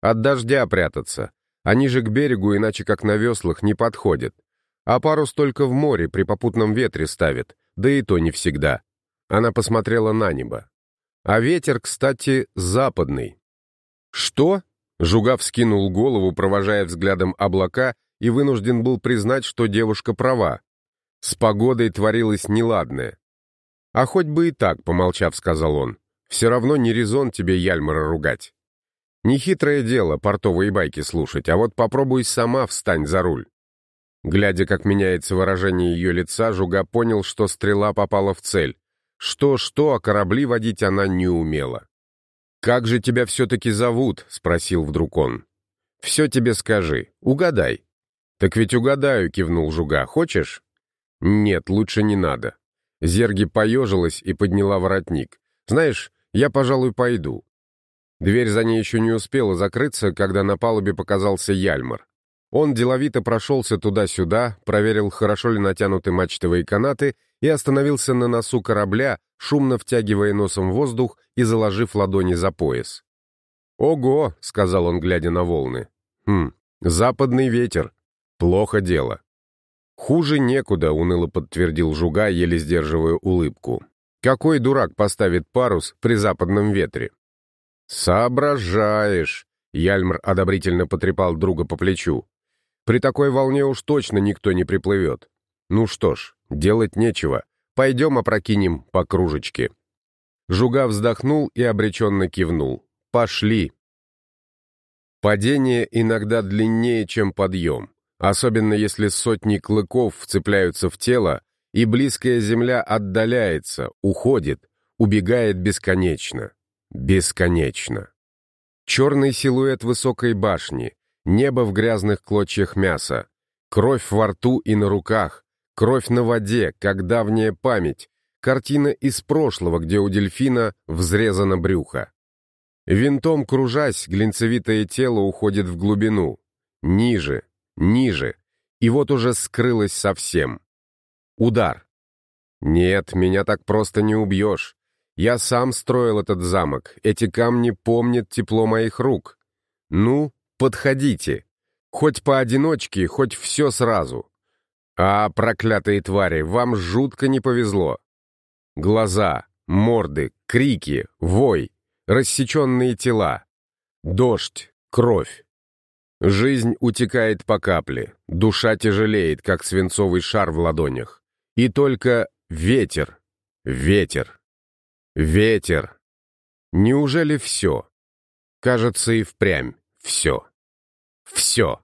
От дождя прятаться. Они же к берегу, иначе как на веслах, не подходят. А парус только в море при попутном ветре ставят, да и то не всегда. Она посмотрела на небо. А ветер, кстати, западный. Что? Жугав скинул голову, провожая взглядом облака, и вынужден был признать, что девушка права. С погодой творилось неладное. «А хоть бы и так», — помолчав, сказал он. Все равно не резон тебе Яльмара ругать. Нехитрое дело портовые байки слушать, а вот попробуй сама встань за руль. Глядя, как меняется выражение ее лица, Жуга понял, что стрела попала в цель. Что-что, а корабли водить она не умела. «Как же тебя все-таки зовут?» — спросил вдруг он. «Все тебе скажи. Угадай». «Так ведь угадаю», — кивнул Жуга. «Хочешь?» «Нет, лучше не надо». Зерги поежилась и подняла воротник. «Знаешь, я, пожалуй, пойду». Дверь за ней еще не успела закрыться, когда на палубе показался Яльмар. Он деловито прошелся туда-сюда, проверил, хорошо ли натянуты мачтовые канаты, и остановился на носу корабля, шумно втягивая носом воздух и заложив ладони за пояс. «Ого!» — сказал он, глядя на волны. «Хм, западный ветер. Плохо дело». «Хуже некуда», — уныло подтвердил Жуга, еле сдерживая улыбку. «Какой дурак поставит парус при западном ветре?» «Соображаешь!» — Яльмар одобрительно потрепал друга по плечу. «При такой волне уж точно никто не приплывет. Ну что ж, делать нечего. Пойдем опрокинем по кружечке». Жуга вздохнул и обреченно кивнул. «Пошли». Падение иногда длиннее, чем подъем, особенно если сотни клыков вцепляются в тело, и близкая земля отдаляется, уходит, убегает бесконечно. Бесконечно. Черный силуэт высокой башни, небо в грязных клочьях мяса, кровь во рту и на руках, кровь на воде, как давняя память, картина из прошлого, где у дельфина взрезано брюхо. Винтом кружась, глинцевитое тело уходит в глубину. Ниже, ниже, и вот уже скрылось совсем. Удар. Нет, меня так просто не убьешь. Я сам строил этот замок, эти камни помнят тепло моих рук. Ну, подходите. Хоть поодиночке, хоть все сразу. А, проклятые твари, вам жутко не повезло. Глаза, морды, крики, вой, рассеченные тела. Дождь, кровь. Жизнь утекает по капле, душа тяжелеет, как свинцовый шар в ладонях. И только ветер, ветер. Ветер. Неужели все? Кажется, и впрямь все. Все.